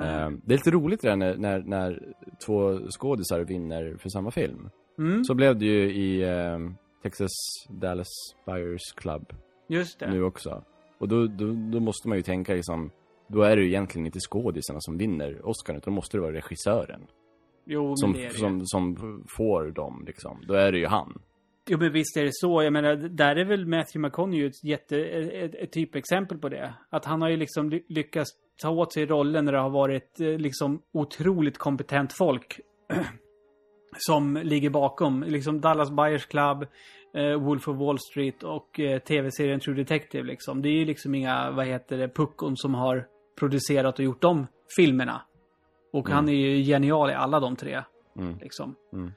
Eh, det är lite roligt det där när, när, när två skådisar vinner för samma film. Mm. Så blev det ju i eh, Texas Dallas Buyers Club Just det. nu också. Och då, då, då måste man ju tänka liksom, då är det ju egentligen inte skådisarna som vinner Oscar, utan då måste det vara regissören. Jo, Som, det det. som, som får dem liksom. Då är det ju han. Jo, men visst är det så. Jag menar, där är väl Matthew McConaughey ett jätte, ett, ett typexempel på det. Att han har ju liksom ly- lyckats ta åt sig rollen när det har varit eh, liksom otroligt kompetent folk. som ligger bakom. Liksom Dallas Buyers Club, eh, Wolf of Wall Street och eh, tv-serien True Detective liksom. Det är ju liksom inga, vad heter det, puckon som har producerat och gjort de filmerna. Och Mm. han är ju genial i alla de tre. Mm. Liksom. Mm.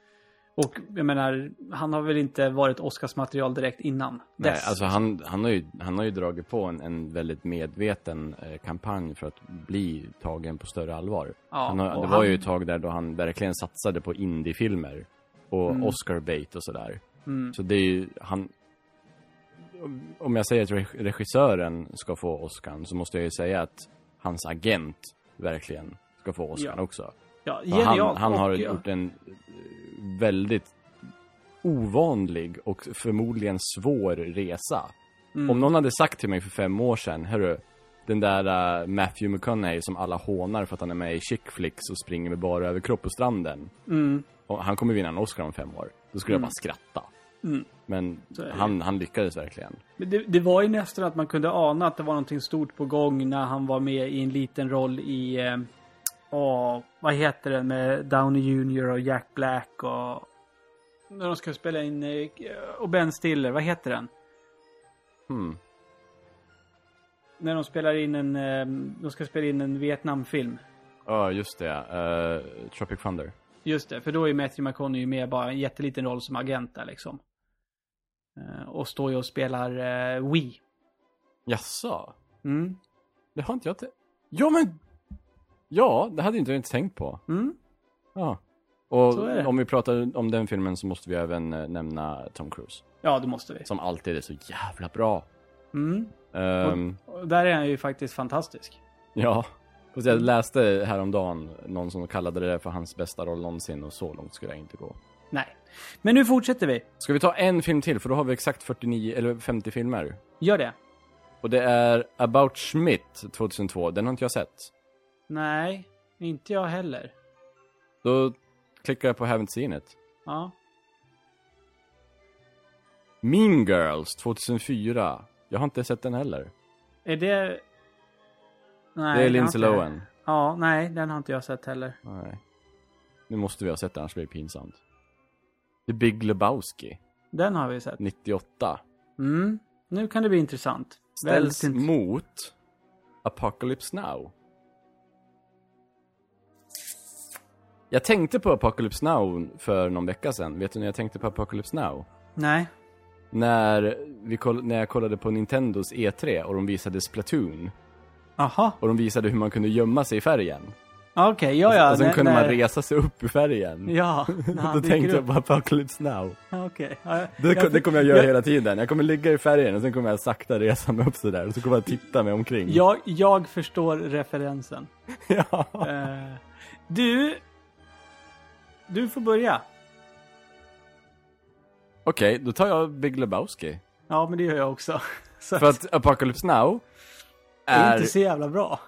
Och jag menar, han har väl inte varit Oscarsmaterial direkt innan Nej, dess. alltså han, han, har ju, han har ju dragit på en, en väldigt medveten eh, kampanj för att bli tagen på större allvar. ja, han har, det var han- ju ett tag där då han verkligen satsade på indiefilmer och Mm. Oscar bait och sådär. Mm, Så det är ju, han... Om jag säger att reg- regissören ska få Oscar så måste jag ju säga att hans agent verkligen ska få Oscar Ja. också. Ja, han, han har och, gjort en eh, väldigt ovanlig och förmodligen svår resa. mm, Om någon hade sagt till mig för fem år sedan, hörru, den där uh, Matthew McConaughey som alla hånar för att han är med i chick flicks och springer med bara överkropp på stranden. mm, Och han kommer vinna en Oscar om fem år. Då skulle Mm. jag bara skratta. mm. Men han, han lyckades verkligen. Men det, det var ju nästan att man kunde ana att det var någonting stort på gång när han var med i en liten roll i... Åh, vad heter den med Downey Jr och Jack Black och... När de ska spela in... Eh, och Ben Stiller, vad heter den? Hmm. När de spelar in en... Eh, de ska spela in en Vietnamfilm. Ja, just det. Uh, Tropic Thunder. Just det, för då är Matthew McConaughey med bara en jätteliten roll som agent där liksom. Eh, och står ju och spelar eh, Wii. Jaså? Mm. Det har inte jag tänkt... Ja, men... Ja, det hade inte jag inte tänkt på. Mm. Ja. Och om vi pratar om den filmen så måste vi även eh, nämna Tom Cruise. Ja, det måste vi. Som alltid är så jävla bra. Mm. Ehm, Och där är han ju faktiskt fantastisk. ja. Och jag läste häromdagen någon som kallade det för hans bästa roll någonsin och så långt skulle jag inte gå. Nej. Men nu fortsätter vi. Ska vi ta en film till för då har vi exakt 49 eller 50 filmer. Gör det. Och det är About Schmidt 2002. Den har inte jag sett. Nej, inte jag heller. Då klickar jag på Haven't Seen It. Ja. Mean Girls 2004. Jag har inte sett den heller. Är det... Nej, det är Lindsay inte. Lohan. Ja, nej, den har inte jag sett heller. Nej. Nu måste vi ha sett den, annars blir det pinsamt. The Big Lebowski, Den har vi sett. 98. Mm. Nu kan det bli intressant. Ställs Väldigt mot Apocalypse Now. Jag tänkte på Apocalypse Now för någon vecka sedan. Vet du när jag tänkte på Apocalypse Now? Nej. När, vi koll- när jag kollade på Nintendos E3 och de visade Splatoon. Aha. Och de visade hur man kunde gömma sig i färgen. Okej, ja, ja. och sen när- kunde man resa sig upp ur färgen. Ja, Då tänkte jag på Apocalypse Now. Okej. Ja, Det, det kommer jag göra jag- hela tiden. Jag kommer ligga i färgen och sen kommer jag sakta resa mig upp sådär. Och så kommer jag titta mig omkring. Jag, jag förstår referensen. ja. Eh, du... Du får börja. Okej, då tar jag Big Lebowski. Ja, men det gör jag också. Så För att Apocalypse Now är är... inte så jävla bra.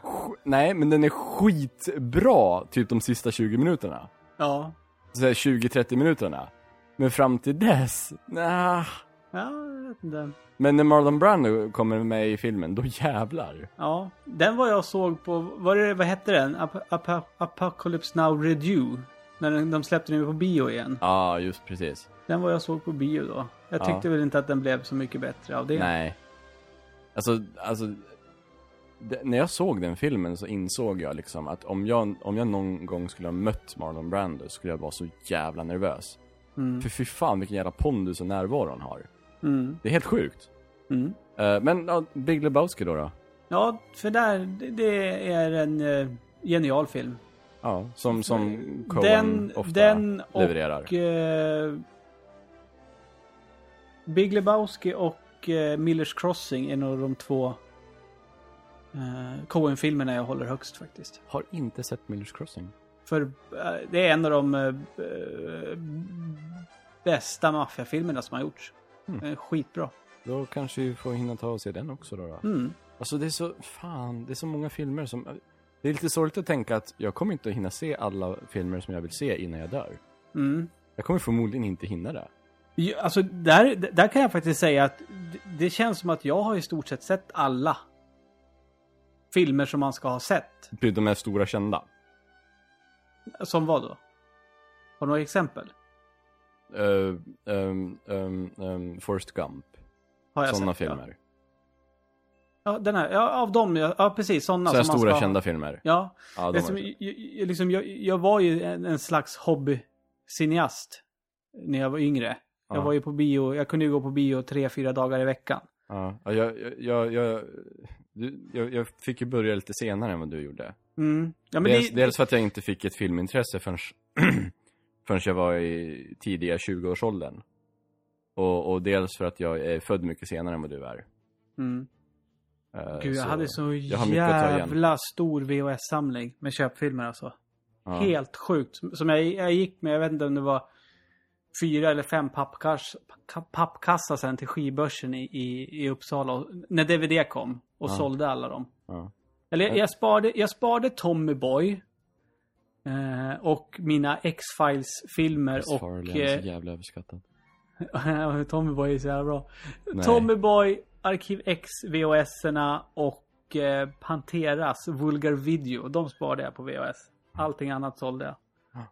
Nej, men den är skitbra typ de sista 20 minuterna. Ja. Så här 20-30 minuterna. Men fram till dess, nah. Ja, jag vet inte. Men när Marlon Brando kommer med i filmen, då jävlar. Ja, den var jag såg på, vad, är det, vad hette den? Ap Ap Apocalypse Now Review. När de släppte den på bio igen. Ja, just precis. Den var jag såg på bio då. Jag Ja. tyckte väl inte att den blev så mycket bättre av det. Nej. Alltså, alltså det, när jag såg den filmen så insåg jag liksom att om jag, om jag någon gång skulle ha mött Marlon Brando skulle jag vara så jävla nervös. Mm. För fy fan vilken jävla pondus och närvaro han har. Mm. Det är helt sjukt. Mm. Eh, men ja, Big Lebowski då då? Ja, för där, det, det är en eh, genial film. Ja, som, som Coen den, ofta den och, levererar. eh, Big Lebowski och eh, Millers Crossing är nog de två eh, Coen-filmerna jag håller högst faktiskt. Har inte sett Millers Crossing. För eh, det är en av de eh, bästa maffiafilmerna som har gjorts. Mm. Skitbra. Då kanske vi får hinna ta och se den också då. då. Mm. Alltså det är så, fan, det är så många filmer som... Det är lite sorgligt att tänka att jag kommer inte att hinna se alla filmer som jag vill se innan jag dör. Mm. Jag kommer förmodligen inte hinna det. Ja, Alltså, där, där kan jag faktiskt säga att det- känns som att jag har i stort sett sett alla filmer som man ska ha sett. Typ De är stora kända. Som vad då? Har du några exempel? Uh, um, um, um, Forrest Gump. Har jag Sådana sett, ja. Ja, den här. Ja, av dem. Ja, ja precis. Sådana Så här som stora ska... kända filmer. Ja. Ja, det de är som, har jag, jag, liksom, jag, jag var ju en, en slags hobby-cineast när jag var yngre. Jag Ja. var ju på bio, jag kunde ju gå på bio tre, fyra dagar i veckan. Ja, ja, jag, jag, jag, jag, jag, jag fick ju börja lite senare än vad du gjorde. Mm. Ja, dels, det, dels för att jag inte fick ett filmintresse förrän, förrän jag var i tidiga 20-årsåldern. Och, och dels för att jag är född mycket senare än vad du är. Mm. Eh, Gud, jag hade så jag jävla stor VHS-samling med köpfilmer alltså. Ja. Helt sjukt. Som jag, jag gick med, jag vet inte om det var fyra eller fem pappkassar sen till skivbörsen i, i, i Uppsala. Och, när DVD kom. Och Ja. sålde alla dem. Ja. Eller jag, jag, sparade, jag sparade Tommy Boy. Eh, och mina X-Files-filmer och... Farley är Eh, så jävla överskattad. Tommy Boy är så jävla bra. Nej. Tommy Boy, Arkiv X VHS-erna och eh, Panteras Vulgar Video. De sparade jag på VHS. Allting annat sålde jag. Ja.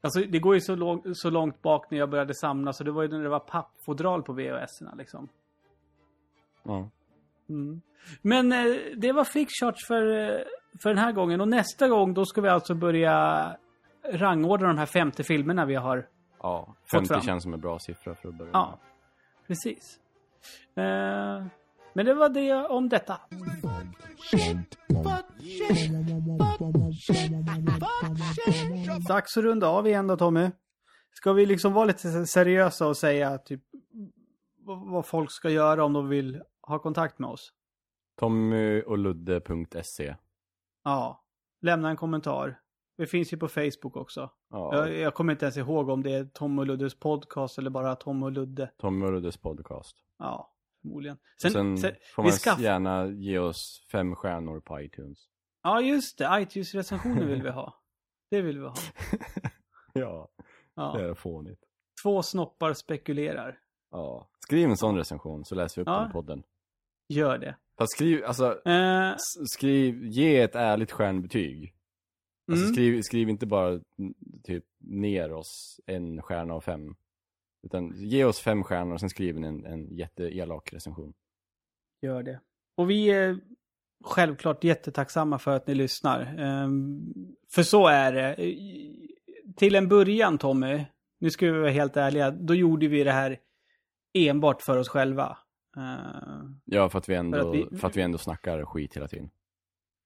Alltså det går ju så, lång, så långt bak när jag började samla så det var ju när det var pappfodral på VHS-erna liksom. Ja. Mm. Men eh, det var Flickcharts för, eh, för den här gången och nästa gång då ska vi alltså börja rangordna de här 50 filmerna vi har ja. Fått 50 fram. känns som en bra siffra för att börja Ja, precis. Eh, men det var det om detta. Dags att runda av igen då Tommy. Ska vi liksom vara lite seriösa och säga typ vad folk ska göra om de vill ha kontakt med oss? Tommyochludde.se Ja, lämna en kommentar. Vi finns ju på Facebook också. Ja, Jag, jag kommer inte ens ihåg om det är Tom och Luddes podcast eller bara Tom och Ludde. Tommy och Luddes podcast. Ja, förmodligen. Sen, sen, får vi man skaff- gärna ge oss fem stjärnor på iTunes. Ja, just det. iTunes-recensioner vill vi ha. Det vill vi ha. Ja, Ja. det är fånigt. Två snoppar spekulerar. Ja. Skriv en sån recension så läser vi upp Ja. den i podden. Gör det. Fast skriv, alltså, s- skriv, ge ett ärligt stjärnbetyg. Alltså mm, skriv, skriv inte bara mm, typ ner oss en stjärna av fem. Utan ge oss fem stjärnor och sen skriv en, en jätteelak recension. Gör det. Och vi är självklart jättetacksamma för att ni lyssnar. Eh, för så är det. Till en början Tommy, nu ska vi vara helt ärliga, då gjorde vi det här enbart för oss själva. Eh, Ja, för att vi ändå, För för att att vi- vi, ändå snackar skit hela tiden.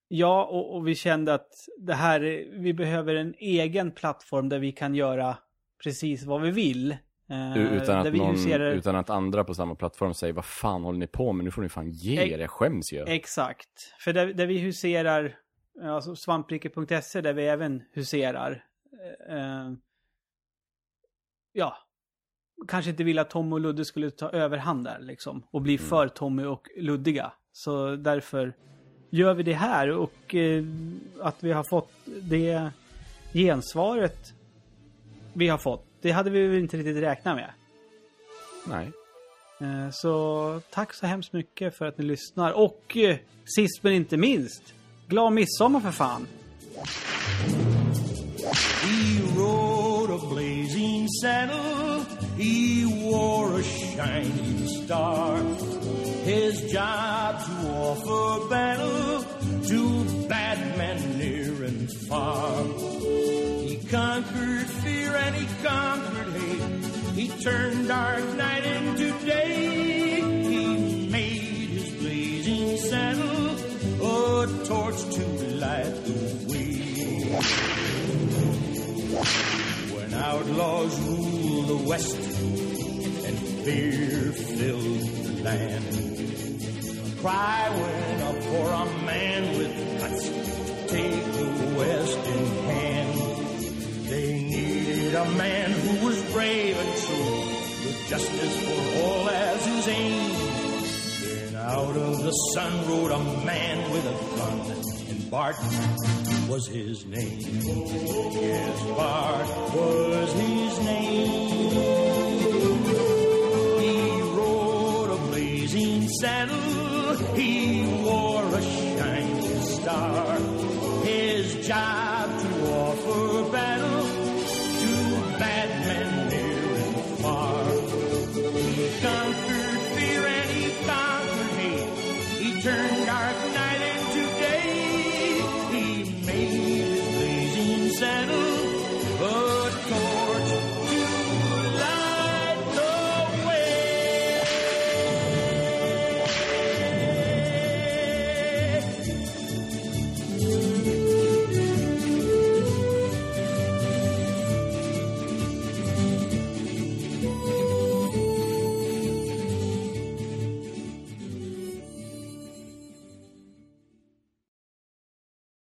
Ja, och, och vi kände att det här, vi behöver en egen plattform där vi kan göra precis vad vi vill. Eh, Utan att, någon, huserar- utan att andra på samma plattform säger vad fan håller ni på med? Nu får ni fan ge er, jag skäms ju. Exakt. För där, där vi huserar, alltså svampriket.se där vi även huserar. Eh, ja, kanske inte vill att Tom och Ludde skulle ta överhand där liksom. Och bli Mm. för Tommy och Luddiga. Så därför gör vi det här och eh, att vi har fått det gensvaret vi har fått. Det hade vi väl inte riktigt räknat med. Nej. Eh, Så tack så hemskt mycket för att ni lyssnar. Och eh, sist men inte minst, glad midsommar för fan! He rode a blazing saddle, he wore a shining star. His job to offer battle conquered hate. He turned dark night into day. He made his blazing saddle a torch to light the way. When outlaws ruled the West and fear filled the land. A cry went up for a man with guts to take the West in a man who was brave and true, with justice for all as his aim. Then out of the sun rode a man with a gun, and Bart was his name. Yes, Bart was his name. He rode a blazing saddle, he wore a shining star. His job